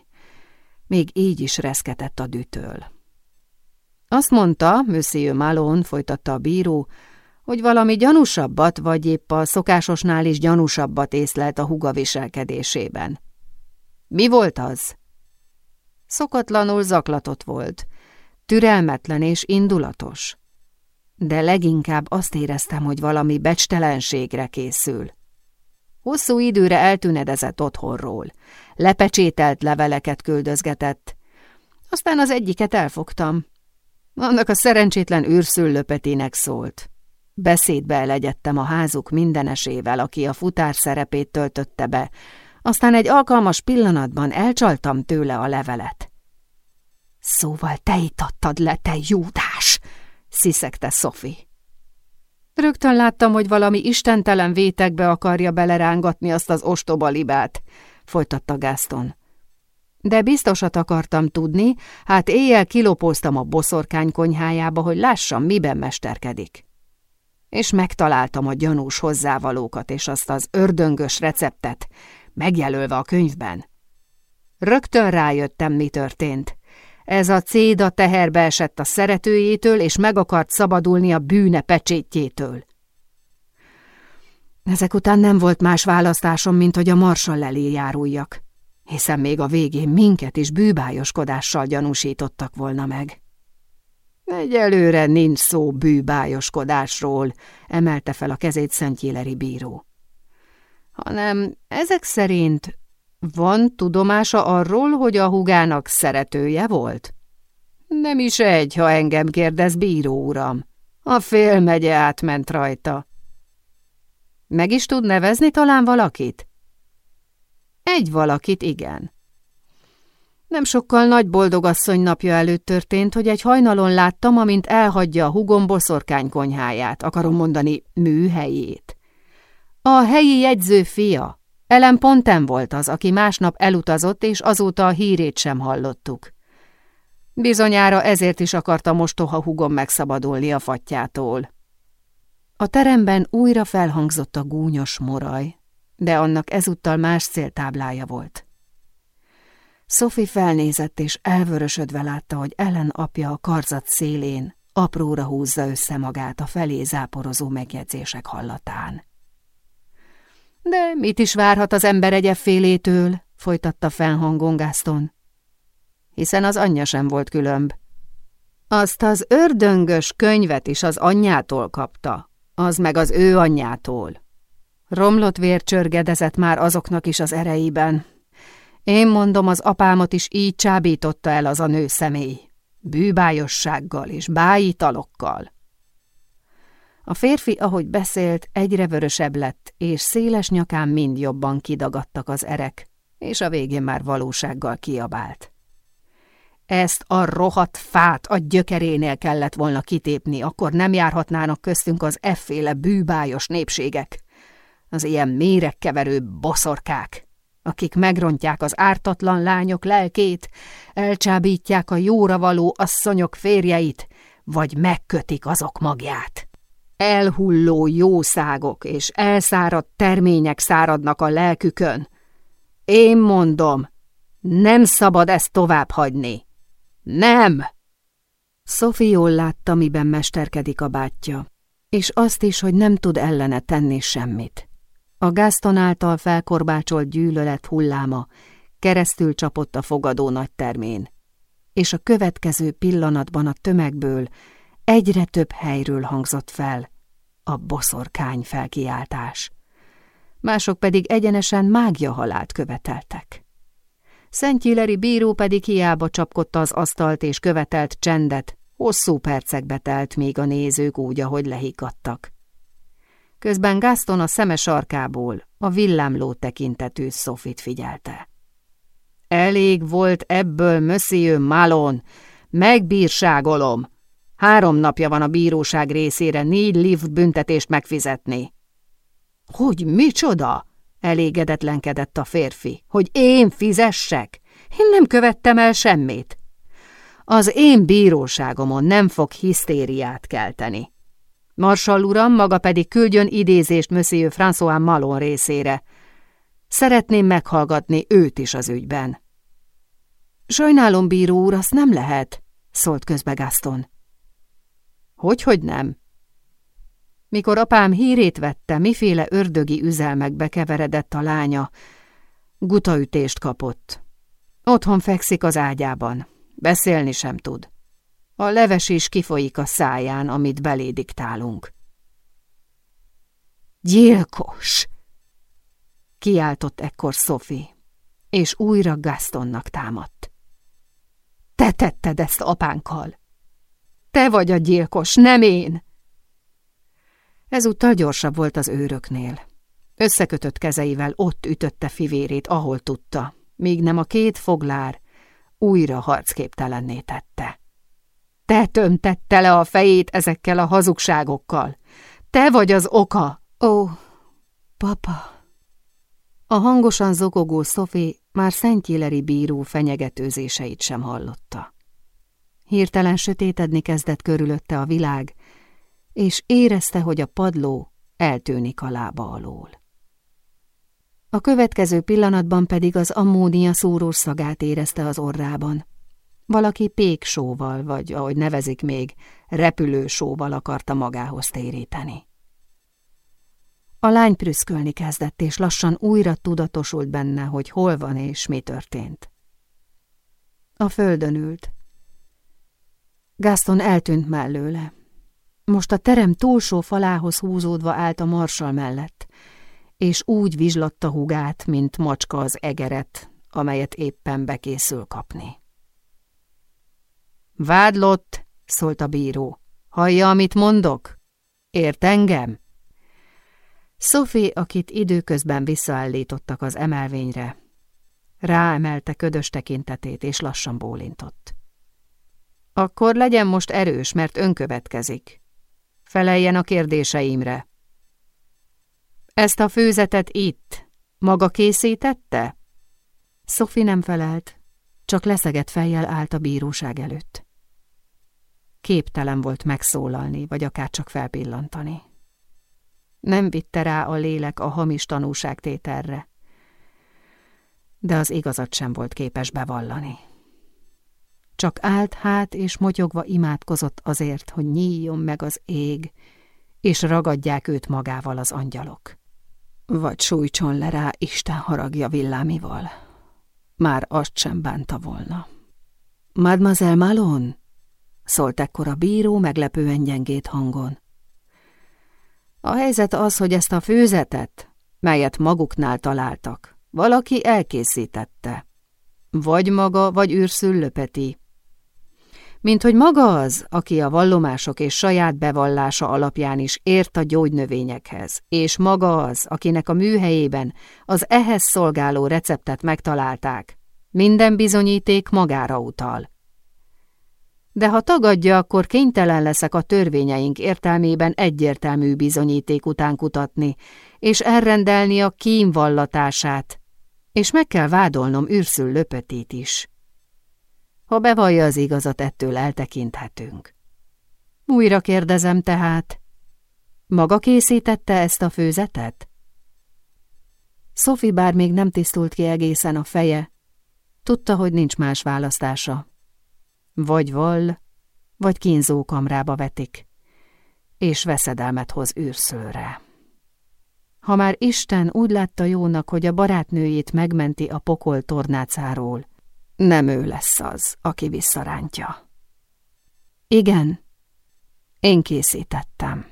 még így is reszketett a dütől. Azt mondta, Monsieur Malone, folytatta a bíró, hogy valami gyanúsabbat, vagy épp a szokásosnál is gyanúsabbat észlelt a huga viselkedésében. Mi volt az? Szokatlanul zaklatott volt, türelmetlen és indulatos. De leginkább azt éreztem, hogy valami becstelenségre készül. Hosszú időre eltünedezett otthonról, lepecsételt leveleket küldözgetett. Aztán az egyiket elfogtam. Annak a szerencsétlen űrszüllöpetének szólt. Beszédbe elegyedtem a házuk mindenesével, aki a futár szerepét töltötte be, aztán egy alkalmas pillanatban elcsaltam tőle a levelet. Szóval te itattad le, te Júdás! sziszegte Sophie. Rögtön láttam, hogy valami istentelen vétekbe akarja belerángatni azt az ostoba libát, folytatta Gaston. De biztosat akartam tudni, hát éjjel kilopóztam a boszorkány konyhájába, hogy lássam, miben mesterkedik. És megtaláltam a gyanús hozzávalókat és azt az ördöngös receptet, megjelölve a könyvben. Rögtön rájöttem, mi történt. Ez a céda teherbe esett a szeretőjétől, és meg akart szabadulni a bűne pecsétjétől. Ezek után nem volt más választásom, mint hogy a marsal elé járuljak, hiszen még a végén minket is bűbályoskodással gyanúsítottak volna meg. Egyelőre nincs szó bűbájoskodásról, emelte fel a kezét Szentjéleri bíró. Hanem ezek szerint van tudomása arról, hogy a hugának szeretője volt? Nem is egy, ha engem kérdez, bíró uram. A félmegye átment rajta. Meg is tud nevezni talán valakit? Egy valakit, igen. Nem sokkal nagy boldogasszony napja előtt történt, hogy egy hajnalon láttam, amint elhagyja a hugom boszorkány konyháját, akarom mondani műhelyét. A helyi jegyző fia, Ellen Pontem volt az, aki másnap elutazott, és azóta a hírét sem hallottuk. Bizonyára ezért is akarta mostoha hugom megszabadulni a fattyától. A teremben újra felhangzott a gúnyos moraj, de annak ezúttal más céltáblája volt. Sophie felnézett és elvörösödve látta, hogy Ellen apja a karzat szélén apróra húzza össze magát a felé záporozó megjegyzések hallatán. De mit is várhat az ember egyeffélétől, folytatta felhangon Gaston. Hiszen az anyja sem volt különb. Azt az ördöngös könyvet is az anyjától kapta, az meg az ő anyjától. Romlott vér csörgedezett már azoknak is az ereiben. Én mondom, az apámot is így csábította el az a nő személy. Bűbájossággal és bájitalokkal. A férfi, ahogy beszélt, egyre vörösebb lett, és széles nyakán mind jobban kidagadtak az erek, és a végén már valósággal kiabált. Ezt a rohadt fát a gyökerénél kellett volna kitépni, akkor nem járhatnának köztünk az efféle bűbájos népségek. Az ilyen méregkeverő boszorkák, akik megrontják az ártatlan lányok lelkét, elcsábítják a jóra való asszonyok férjeit, vagy megkötik azok magját. Elhulló jószágok és elszáradt termények száradnak a lelkükön. Én mondom, nem szabad ezt tovább hagyni. Nem! Sophie jól látta, miben mesterkedik a bátyja, és azt is, hogy nem tud ellene tenni semmit. A Gaston által felkorbácsolt gyűlölet hulláma keresztül csapott a fogadó nagy termén, és a következő pillanatban a tömegből Egyre több helyről hangzott fel a boszorkány felkiáltás. Mások pedig egyenesen mágia halált követeltek. Szentjéleri bíró pedig hiába csapkodta az asztalt és követelt csendet, hosszú percekbe telt még a nézők úgy, ahogy lehikadtak. Közben Gaston a szeme sarkából a villámló tekintetű Sofit figyelte. Elég volt ebből, Monsieur Malon, megbírságolom, Három napja van a bíróság részére négy lift büntetést megfizetni. Hogy micsoda? Elégedetlenkedett a férfi. Hogy én fizessek? Én nem követtem el semmit. Az én bíróságomon nem fog hisztériát kelteni. Marsall uram maga pedig küldjön idézést Monsieur François Malon részére. Szeretném meghallgatni őt is az ügyben. Sajnálom, bíró úr, azt nem lehet, szólt közbe Gaston. Hogyhogy nem? Mikor apám hírét vette, miféle ördögi üzelmekbe keveredett a lánya, gutaütést kapott. Otthon fekszik az ágyában, beszélni sem tud. A leves is kifolyik a száján, amit belédiktálunk. Gyilkos! Kiáltott ekkor Sophie, és újra Gastonnak támadt. Te tetted ezt apánkkal! Te vagy a gyilkos, nem én! Ezúttal gyorsabb volt az őröknél. Összekötött kezeivel ott ütötte fivérét, ahol tudta, míg nem a két foglár újra harcképtelenné tette. Te tömtette le a fejét ezekkel a hazugságokkal. Te vagy az oka. Ó, papa. A hangosan zokogó Szofi már Szentjéleri bíró fenyegetőzéseit sem hallotta. Hirtelen sötétedni kezdett körülötte a világ, és érezte, hogy a padló eltűnik a lába alól. A következő pillanatban pedig az ammónia szúrós szagát érezte az orrában. Valaki péksóval, vagy ahogy nevezik még, repülősóval akarta magához téríteni. A lány prüszkölni kezdett, és lassan újra tudatosult benne, hogy hol van és mi történt. A földön ült. Gaston eltűnt mellőle. Most a terem túlsó falához húzódva állt a marsal mellett, és úgy vizslatta hugát, mint macska az egeret, amelyet éppen bekészül kapni. Vádlott, szólt a bíró. Hallja, amit mondok? Ért engem? Sophie, akit időközben visszaállítottak az emelvényre, ráemelte ködös tekintetét, és lassan bólintott. Akkor legyen most erős, mert önkövetkezik. Feleljen a kérdéseimre. Ezt a főzetet itt maga készítette? Sophie nem felelt, csak leszegett fejjel állt a bíróság előtt. Képtelen volt megszólalni, vagy akár csak felpillantani. Nem vitte rá a lélek a hamis tanúságtételre, de az igazat sem volt képes bevallani. Csak állt hát és motyogva imádkozott azért, hogy nyíljon meg az ég, és ragadják őt magával az angyalok. Vagy sújtson le rá Isten haragja villámival. Már azt sem bánta volna. Mademoiselle Malon? szólt ekkor a bíró meglepően gyengét hangon. A helyzet az, hogy ezt a főzetet, melyet maguknál találtak, valaki elkészítette. Vagy maga, vagy űrszüllöpeti. Mint hogy maga az, aki a vallomások és saját bevallása alapján is ért a gyógynövényekhez, és maga az, akinek a műhelyében az ehhez szolgáló receptet megtalálták. Minden bizonyíték magára utal de ha tagadja, akkor kénytelen leszek a törvényeink értelmében egyértelmű bizonyíték után kutatni, és elrendelni a kínvallatását, és meg kell vádolnom űrszül löpötét is. Ha bevallja az igazat, ettől eltekinthetünk. Újra kérdezem tehát, maga készítette ezt a főzetet? Sophie bár még nem tisztult ki egészen a feje, tudta, hogy nincs más választása. Vagy vall, vagy kínzókamrába vetik, és veszedelmet hoz űrszőre. Ha már Isten úgy látta jónak, hogy a barátnőjét megmenti a pokol tornácáról, nem ő lesz az, aki visszarántja. Igen, én készítettem.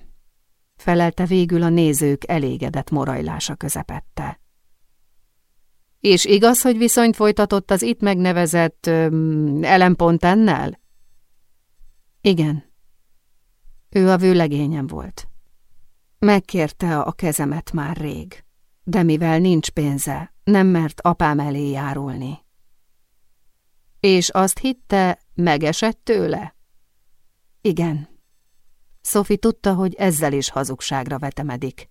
Felelte végül a nézők elégedett morajlása közepette. És igaz, hogy viszonyt folytatott az itt megnevezett ellenpontennel? Igen. Ő a vőlegényem volt. Megkérte a kezemet már rég, de mivel nincs pénze, nem mert apám elé járulni. És azt hitte, megesett tőle? Igen. Sophie tudta, hogy ezzel is hazugságra vetemedik,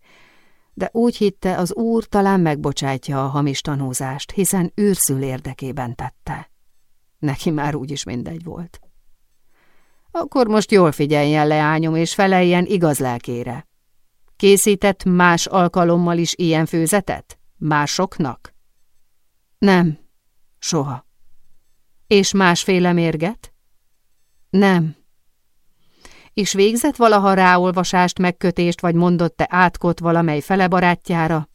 de úgy hitte, az úr talán megbocsátja a hamis tanúzást, hiszen űrszül érdekében tette. Neki már úgyis mindegy volt. Akkor most jól figyeljen leányom, és feleljen igaz lelkére. Készített más alkalommal is ilyen főzetet? Másoknak? Nem, soha. És másféle mérget? Nem. És végzett valaha ráolvasást, megkötést, vagy mondott-e átkot valamely fele barátjára?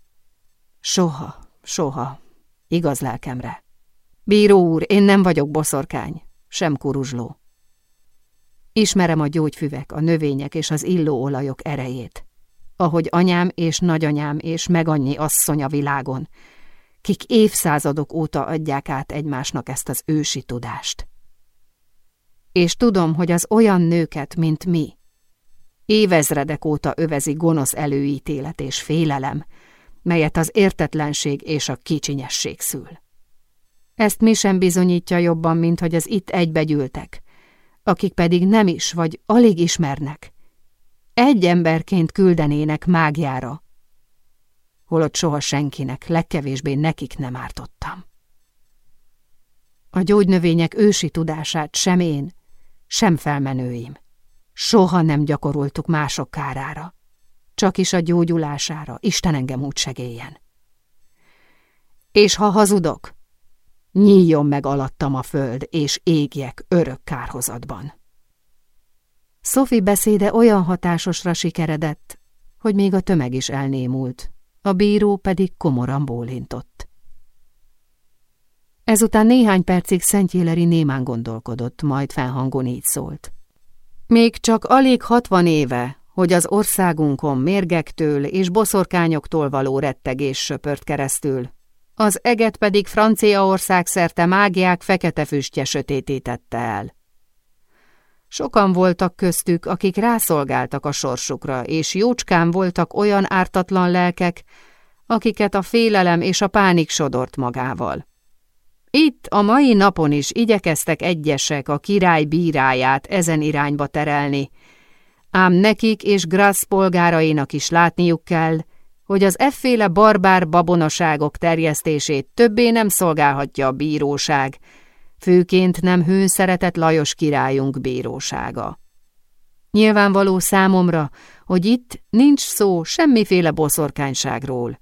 Soha, soha. Igaz lelkemre. Bíró úr, én nem vagyok boszorkány, sem kuruzsló. Ismerem a gyógyfüvek, a növények és az illóolajok erejét. Ahogy anyám és nagyanyám és megannyi asszony a világon, kik évszázadok óta adják át egymásnak ezt az ősi tudást. És tudom, hogy az olyan nőket, mint mi, évezredek óta övezi gonosz előítélet és félelem, melyet az értetlenség és a kicsinyesség szül. Ezt mi sem bizonyítja jobban, mint hogy az itt egybegyűltek, akik pedig nem is vagy alig ismernek. Egy emberként küldenének mágiára, holott soha senkinek, legkevésbé nekik nem ártottam. A gyógynövények ősi tudását sem én, sem felmenőim. Soha nem gyakoroltuk mások kárára, csak is a gyógyulására, Isten engem úgy segéljen. És ha hazudok, nyíljon meg alattam a föld, és égjek örök kárhozatban. Sophie beszéde olyan hatásosra sikeredett, hogy még a tömeg is elnémult, a bíró pedig komoran bólintott. Ezután néhány percig Szentjéleri némán gondolkodott, majd felhangon így szólt. Még csak alig hatvan éve, hogy az országunkon mérgektől és boszorkányoktól való rettegés söpört keresztül, az eget pedig Franciaország szerte mágiák fekete füstje sötétítette el. Sokan voltak köztük, akik rászolgáltak a sorsukra, és jócskán voltak olyan ártatlan lelkek, akiket a félelem és a pánik sodort magával. Itt a mai napon is igyekeztek egyesek a király bíráját ezen irányba terelni, ám nekik és Grasz polgárainak is látniuk kell, hogy az efféle barbár babonaságok terjesztését többé nem szolgálhatja a bíróság, főként nem hőszeretett Lajos királyunk bírósága. Nyilvánvaló számomra, hogy itt nincs szó semmiféle boszorkányságról,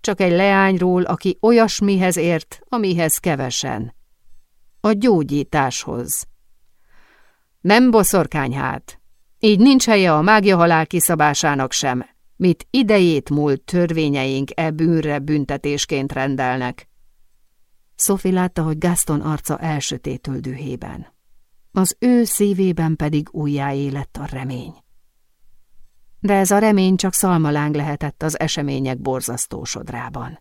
csak egy leányról, aki olyasmihez ért, amihez kevesen. A gyógyításhoz. Nem boszorkány hát. Így nincs helye a mágia halál kiszabásának sem, mit idejét múlt törvényeink e bűnre büntetésként rendelnek. Sophie látta, hogy Gaston arca elsötétül dühében. Az ő szívében pedig újjáélett a remény. De ez a remény csak szalmaláng lehetett az események borzasztó sodrában.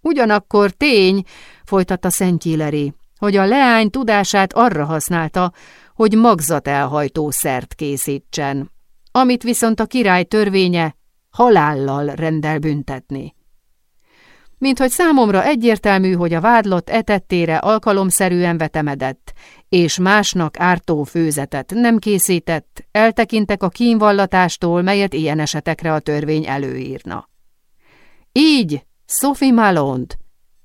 Ugyanakkor tény, folytatta Szent Hillary, hogy a leány tudását arra használta, hogy magzatelhajtó szert készítsen, amit viszont a király törvénye halállal rendel büntetni. Mint hogy számomra egyértelmű, hogy a vádlott etettére alkalomszerűen vetemedett, és másnak ártó főzetet nem készített, eltekintek a kínvallatástól, melyet ilyen esetekre a törvény előírna. Így, Sophie Malond,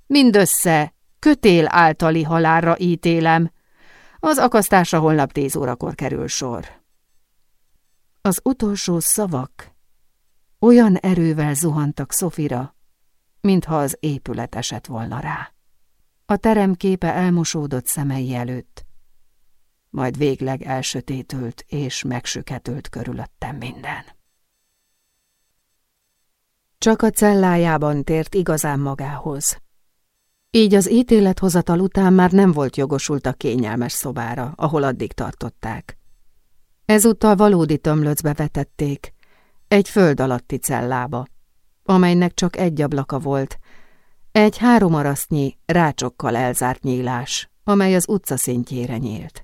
mindössze kötél általi halálra ítélem, az akasztása holnap tíz órakor kerül sor. Az utolsó szavak olyan erővel zuhantak Szofira, mintha az épület esett volna rá. A terem képe elmosódott szemei előtt, majd végleg elsötétült és megsüketült körülöttem minden. Csak a cellájában tért igazán magához. Így az ítélethozatal után már nem volt jogosult a kényelmes szobára, ahol addig tartották. Ezúttal valódi tömlöcbe vetették, egy föld alatti cellába, amelynek csak egy ablaka volt, egy három arasznyi, rácsokkal elzárt nyílás, amely az utca szintjére nyílt.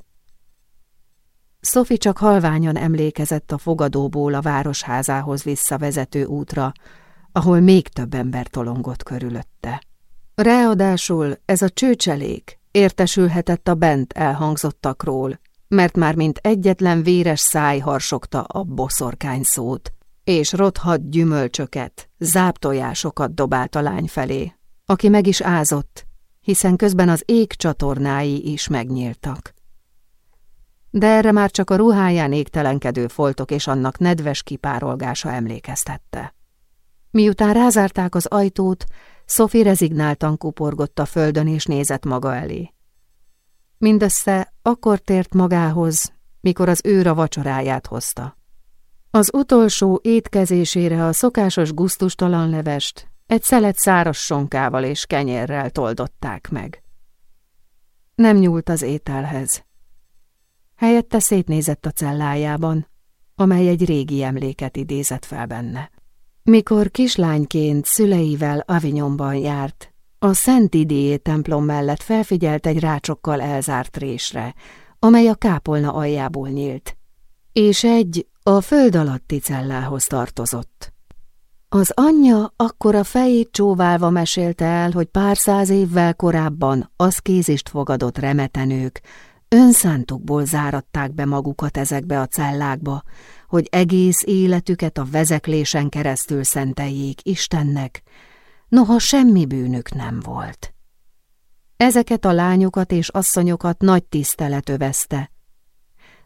Sophie csak halványan emlékezett a fogadóból a városházához visszavezető útra, ahol még több ember tolongott körülötte. Ráadásul ez a csőcselék értesülhetett a bent elhangzottakról, mert már mint egyetlen véres száj harsogta a boszorkány szót, és rothadt gyümölcsöket, záptojásokat dobált a lány felé, aki meg is ázott, hiszen közben az ég csatornái is megnyíltak. De erre már csak a ruháján égtelenkedő foltok és annak nedves kipárolgása emlékeztette. Miután rázárták az ajtót, Sophie rezignáltan kuporgott a földön és nézett maga elé. Mindössze akkor tért magához, mikor az őr a vacsoráját hozta. Az utolsó étkezésére a szokásos guztustalan levest egy szelet száraz sonkával és kenyérrel toldották meg. Nem nyúlt az ételhez. Helyette szétnézett a cellájában, amely egy régi emléket idézett fel benne. Mikor kislányként szüleivel Avignonban járt, a Szent Idié templom mellett felfigyelt egy rácsokkal elzárt résre, amely a kápolna aljából nyílt és egy a föld alatti cellához tartozott. Az anyja akkor a fejét csóválva mesélte el, hogy pár száz évvel korábban az kézist fogadott remetenők önszántukból záratták be magukat ezekbe a cellákba, hogy egész életüket a vezeklésen keresztül szenteljék Istennek, noha semmi bűnük nem volt. Ezeket a lányokat és asszonyokat nagy tisztelet övezte.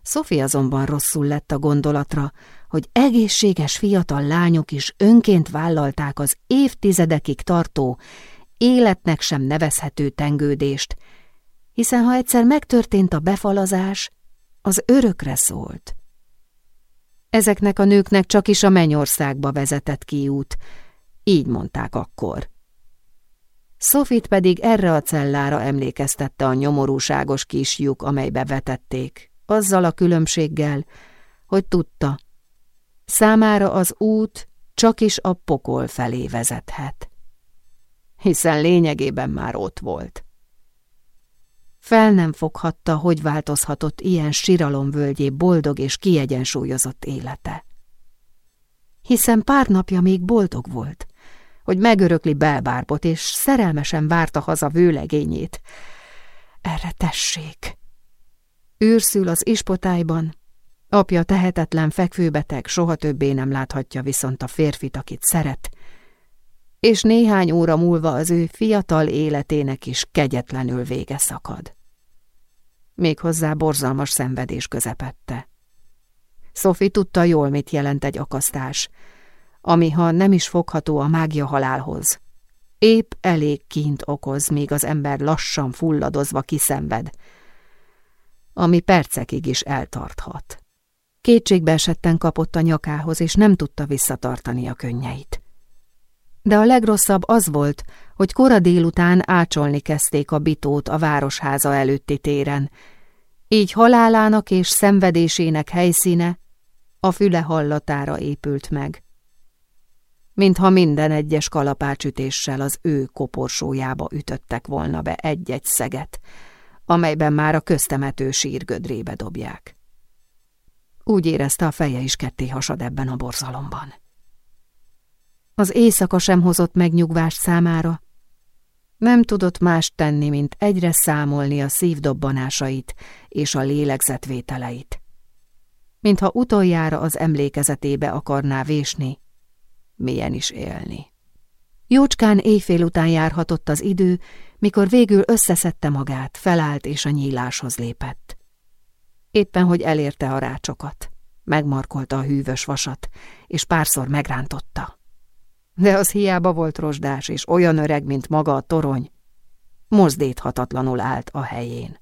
Sophie azonban rosszul lett a gondolatra, hogy egészséges fiatal lányok is önként vállalták az évtizedekig tartó, életnek sem nevezhető tengődést, hiszen ha egyszer megtörtént a befalazás, az örökre szólt. Ezeknek a nőknek csak is a mennyországba vezetett kiút, így mondták akkor. Sofit pedig erre a cellára emlékeztette a nyomorúságos kisjuk, amelybe vetették, azzal a különbséggel, hogy tudta, számára az út csak is a pokol felé vezethet. Hiszen lényegében már ott volt. Fel nem foghatta, hogy változhatott ilyen siralomvölgyé boldog és kiegyensúlyozott élete. Hiszen pár napja még boldog volt, hogy megörökli Belbárbot, és szerelmesen várta haza vőlegényét. Erre tessék! Őrszül az ispotályban, apja tehetetlen fekvőbeteg, soha többé nem láthatja viszont a férfit, akit szeret, és néhány óra múlva az ő fiatal életének is kegyetlenül vége szakad. Méghozzá borzalmas szenvedés közepette. Sophie tudta jól, mit jelent egy akasztás, ami ha nem is fogható a mágia halálhoz. Épp elég kint okoz, míg az ember lassan fulladozva kiszenved, ami percekig is eltarthat. Kétségbe esetten kapott a nyakához, és nem tudta visszatartani a könnyeit. De a legrosszabb az volt, hogy kora délután ácsolni kezdték a bitót a városháza előtti téren, így halálának és szenvedésének helyszíne a füle hallatára épült meg mintha minden egyes kalapácsütéssel az ő koporsójába ütöttek volna be egy-egy szeget, amelyben már a köztemető sírgödrébe dobják. Úgy érezte, a feje is ketté hasad ebben a borzalomban. Az éjszaka sem hozott megnyugvást számára. Nem tudott más tenni, mint egyre számolni a szívdobbanásait és a lélegzetvételeit. Mintha utoljára az emlékezetébe akarná vésni, milyen is élni. Jócskán éjfél után járhatott az idő, mikor végül összeszedte magát, felállt és a nyíláshoz lépett. Éppen, hogy elérte a rácsokat. Megmarkolta a hűvös vasat, és párszor megrántotta. De az hiába volt rozsdás, és olyan öreg, mint maga a torony. Mozdíthatatlanul állt a helyén.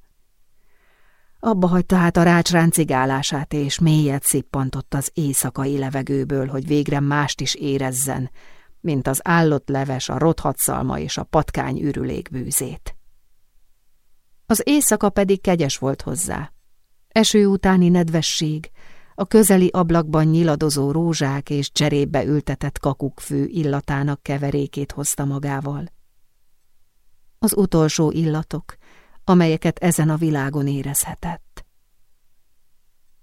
Abba hagyta hát a rács ráncigálását, és mélyet szippantott az éjszakai levegőből, hogy végre mást is érezzen, mint az állott leves, a rothadt szalma és a patkány ürülék bűzét. Az éjszaka pedig kegyes volt hozzá. Eső utáni nedvesség, a közeli ablakban nyiladozó rózsák és cserébe ültetett kakukkfő illatának keverékét hozta magával. Az utolsó illatok, amelyeket ezen a világon érezhetett.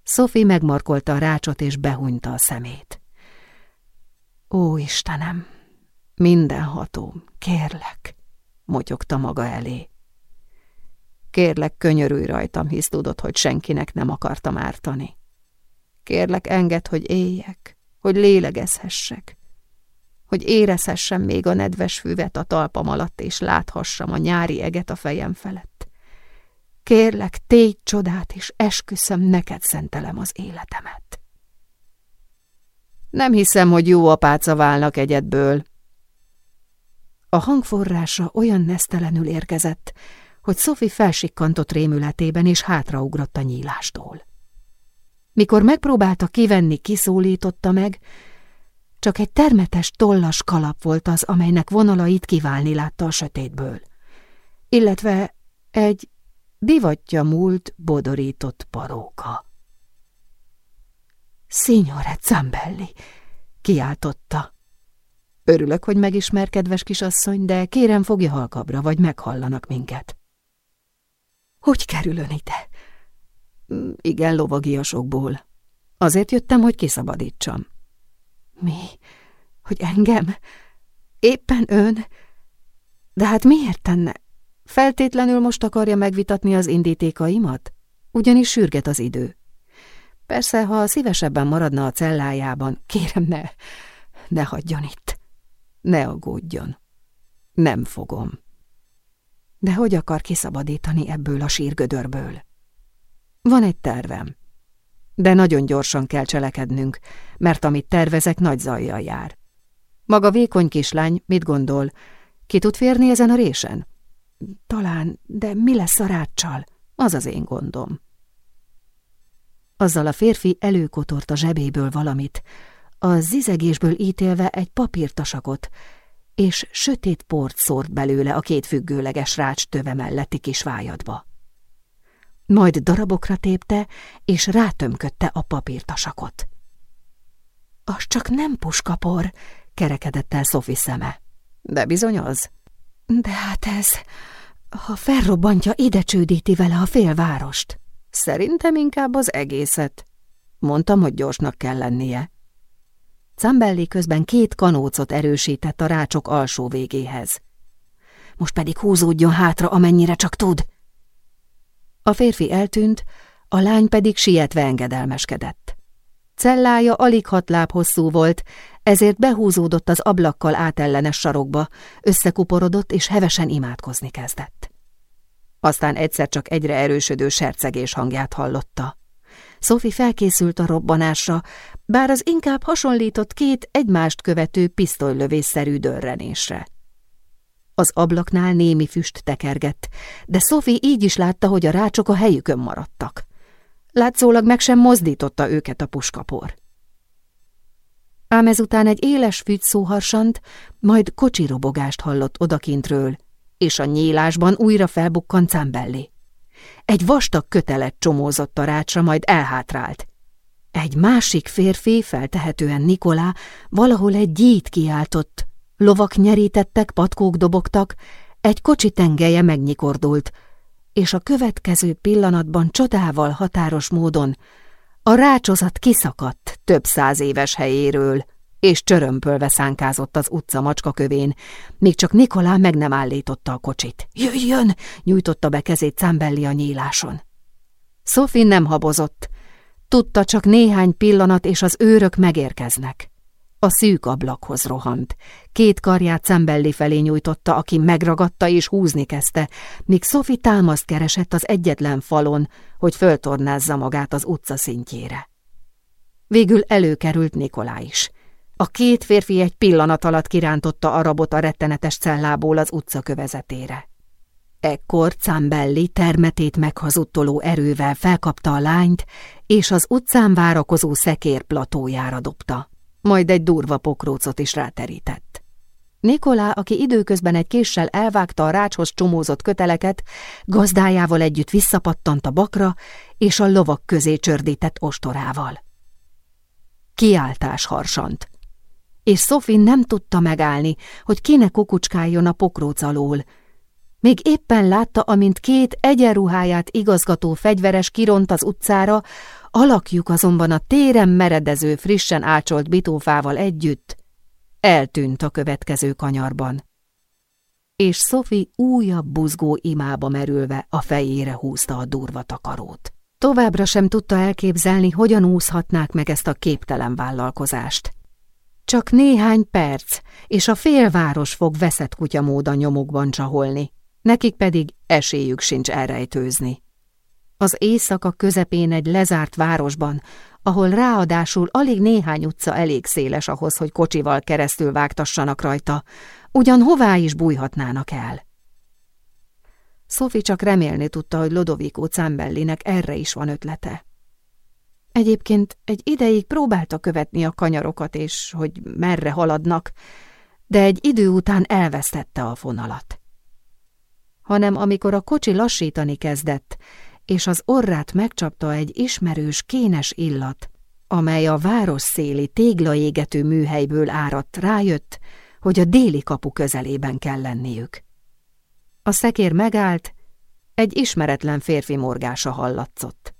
Sophie megmarkolta a rácsot és behunyta a szemét. Ó, Istenem, mindenható, kérlek, motyogta maga elé. Kérlek, könyörülj rajtam, hisz tudod, hogy senkinek nem akartam ártani. Kérlek, enged, hogy éljek, hogy lélegezhessek, hogy érezhessem még a nedves füvet a talpam alatt, és láthassam a nyári eget a fejem felett. Kérlek, tégy csodát, és esküszöm, neked szentelem az életemet. Nem hiszem, hogy jó apáca válnak egyedből. A hangforrása olyan nesztelenül érkezett, hogy Sophie felsikkantott rémületében, és hátraugrott a nyílástól. Mikor megpróbálta kivenni, kiszólította meg, csak egy termetes tollas kalap volt az, amelynek vonalait kiválni látta a sötétből. Illetve egy divatja múlt bodorított paróka. Signore Zambelli, kiáltotta. Örülök, hogy megismer, kedves kisasszony, de kérem fogja halkabra, vagy meghallanak minket. Hogy kerül ön ide? Mm, igen, lovagiasokból. Azért jöttem, hogy kiszabadítsam. Mi? Hogy engem? Éppen ön? De hát miért tenne? Feltétlenül most akarja megvitatni az indítékaimat? Ugyanis sürget az idő. Persze, ha szívesebben maradna a cellájában, kérem ne, ne hagyjon itt. Ne aggódjon. Nem fogom. De hogy akar kiszabadítani ebből a sírgödörből? Van egy tervem. De nagyon gyorsan kell cselekednünk, mert amit tervezek, nagy zajjal jár. Maga vékony kislány, mit gondol? Ki tud férni ezen a résen? Talán, de mi lesz a ráccsal? Az az én gondom. Azzal a férfi előkotort a zsebéből valamit, a zizegésből ítélve egy papírtasakot, és sötét port szórt belőle a két függőleges rács töve melletti kis vájadba. Majd darabokra tépte, és rátömködte a papírtasakot. Az csak nem puskapor, kerekedett el Szofi szeme. De bizony az. De hát ez, ha felrobbantja, ide csődíti vele a félvárost. Szerintem inkább az egészet. Mondtam, hogy gyorsnak kell lennie. Cambelli közben két kanócot erősített a rácsok alsó végéhez. Most pedig húzódjon hátra, amennyire csak tud. A férfi eltűnt, a lány pedig sietve engedelmeskedett. Cellája alig hat láb hosszú volt, ezért behúzódott az ablakkal átellenes sarokba, összekuporodott és hevesen imádkozni kezdett. Aztán egyszer csak egyre erősödő sercegés hangját hallotta. Sophie felkészült a robbanásra, bár az inkább hasonlított két egymást követő pisztolylövésszerű dörrenésre. Az ablaknál némi füst tekergett, de Sophie így is látta, hogy a rácsok a helyükön maradtak. Látszólag meg sem mozdította őket a puskapor. Ám ezután egy éles fügy szóharsant, majd kocsirobogást hallott odakintről, és a nyílásban újra felbukkant Cambelli. Egy vastag kötelet csomózott a rácsra, majd elhátrált. Egy másik férfi, feltehetően Nikolá, valahol egy gyít kiáltott. Lovak nyerítettek, patkók dobogtak, egy kocsi tengelye megnyikordult, és a következő pillanatban csodával határos módon a rácsozat kiszakadt több száz éves helyéről, és csörömpölve szánkázott az utca macskakövén, még csak Nikolá meg nem állította a kocsit. Jöjjön! nyújtotta be kezét Cámbelli a nyíláson. Sophie nem habozott. Tudta csak néhány pillanat, és az őrök megérkeznek. A szűk ablakhoz rohant. Két karját Cembelli felé nyújtotta, aki megragadta és húzni kezdte, míg Sophie támaszt keresett az egyetlen falon, hogy föltornázza magát az utca szintjére. Végül előkerült Nikolá is. A két férfi egy pillanat alatt kirántotta a rabot a rettenetes cellából az utca kövezetére. Ekkor Cambelli termetét meghazuttoló erővel felkapta a lányt, és az utcán várakozó szekér platójára dobta. Majd egy durva pokrócot is ráterített. Nikolá, aki időközben egy késsel elvágta a rácshoz csomózott köteleket, gazdájával együtt visszapattant a bakra, és a lovak közé csördített ostorával. Kiáltás harsant és Sophie nem tudta megállni, hogy kinek kukucskáljon a pokróc alól. Még éppen látta, amint két egyenruháját igazgató fegyveres kiront az utcára, alakjuk azonban a téren meredező, frissen ácsolt bitófával együtt eltűnt a következő kanyarban. És Sophie újabb buzgó imába merülve a fejére húzta a durva takarót. Továbbra sem tudta elképzelni, hogyan úszhatnák meg ezt a képtelen vállalkozást. Csak néhány perc, és a félváros fog veszett kutya nyomukban csaholni, nekik pedig esélyük sincs elrejtőzni. Az éjszaka közepén egy lezárt városban, ahol ráadásul alig néhány utca elég széles ahhoz, hogy kocsival keresztül vágtassanak rajta, ugyan hová is bújhatnának el. Sophie csak remélni tudta, hogy Lodovico Cambellinek erre is van ötlete. Egyébként egy ideig próbálta követni a kanyarokat, és hogy merre haladnak, de egy idő után elvesztette a fonalat. Hanem amikor a kocsi lassítani kezdett, és az orrát megcsapta egy ismerős, kénes illat, amely a város széli téglaégető műhelyből áradt, rájött, hogy a déli kapu közelében kell lenniük. A szekér megállt, egy ismeretlen férfi morgása hallatszott.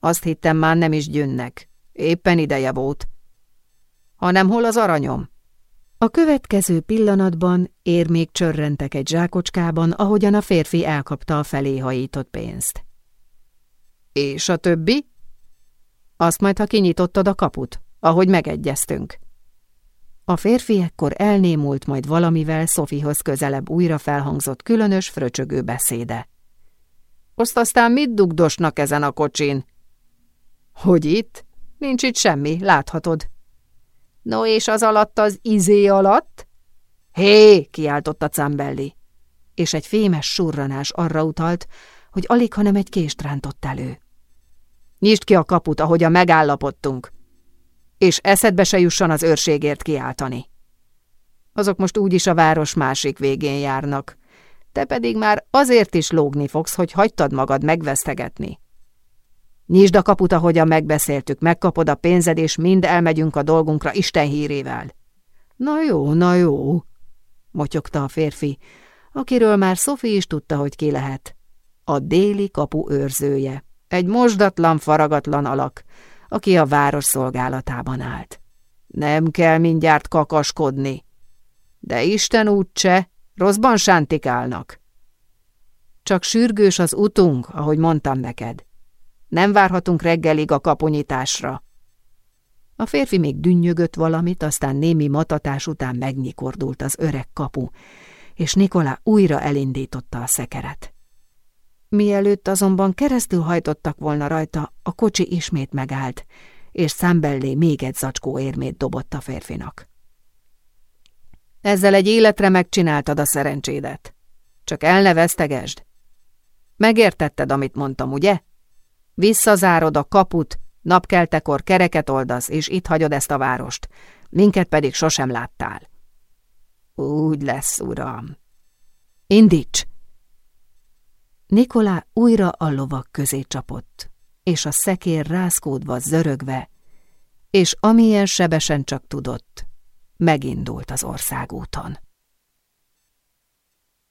Azt hittem már nem is gyönnek, Éppen ideje volt. Hanem hol az aranyom? A következő pillanatban ér még csörrentek egy zsákocskában, ahogyan a férfi elkapta a felé hajított pénzt. És a többi? Azt majd, ha kinyitottad a kaput, ahogy megegyeztünk. A férfi ekkor elnémult, majd valamivel Szofihoz közelebb újra felhangzott különös, fröcsögő beszéde. Azt aztán mit dugdosnak ezen a kocsin? Hogy itt? Nincs itt semmi, láthatod. No, és az alatt az izé alatt? Hé, kiáltotta Cambelli. És egy fémes surranás arra utalt, hogy alig, hanem egy kést rántott elő. Nyisd ki a kaput, a megállapodtunk, és eszedbe se jusson az őrségért kiáltani. Azok most úgyis a város másik végén járnak, te pedig már azért is lógni fogsz, hogy hagytad magad megvesztegetni. Nyisd a kaput, ahogyan megbeszéltük, megkapod a pénzed, és mind elmegyünk a dolgunkra Isten hírével. Na jó, na jó, motyogta a férfi, akiről már Szofi is tudta, hogy ki lehet. A déli kapu őrzője, egy mosdatlan, faragatlan alak, aki a város szolgálatában állt. Nem kell mindjárt kakaskodni. De Isten úgyse, rosszban sántikálnak. Csak sürgős az utunk, ahogy mondtam neked. Nem várhatunk reggelig a kaponyításra. A férfi még dünnyögött valamit, aztán némi matatás után megnyikordult az öreg kapu, és Nikolá újra elindította a szekeret. Mielőtt azonban keresztül hajtottak volna rajta, a kocsi ismét megállt, és számbellé még egy zacskó érmét dobott a férfinak. Ezzel egy életre megcsináltad a szerencsédet. Csak el ne vesztegesd. Megértetted, amit mondtam, ugye? Visszazárod a kaput, napkeltekor kereket oldasz, és itt hagyod ezt a várost. Minket pedig sosem láttál. Úgy lesz, uram. Indíts! Nikolá újra a lovak közé csapott, és a szekér rázkódva, zörögve, és amilyen sebesen csak tudott, megindult az országúton.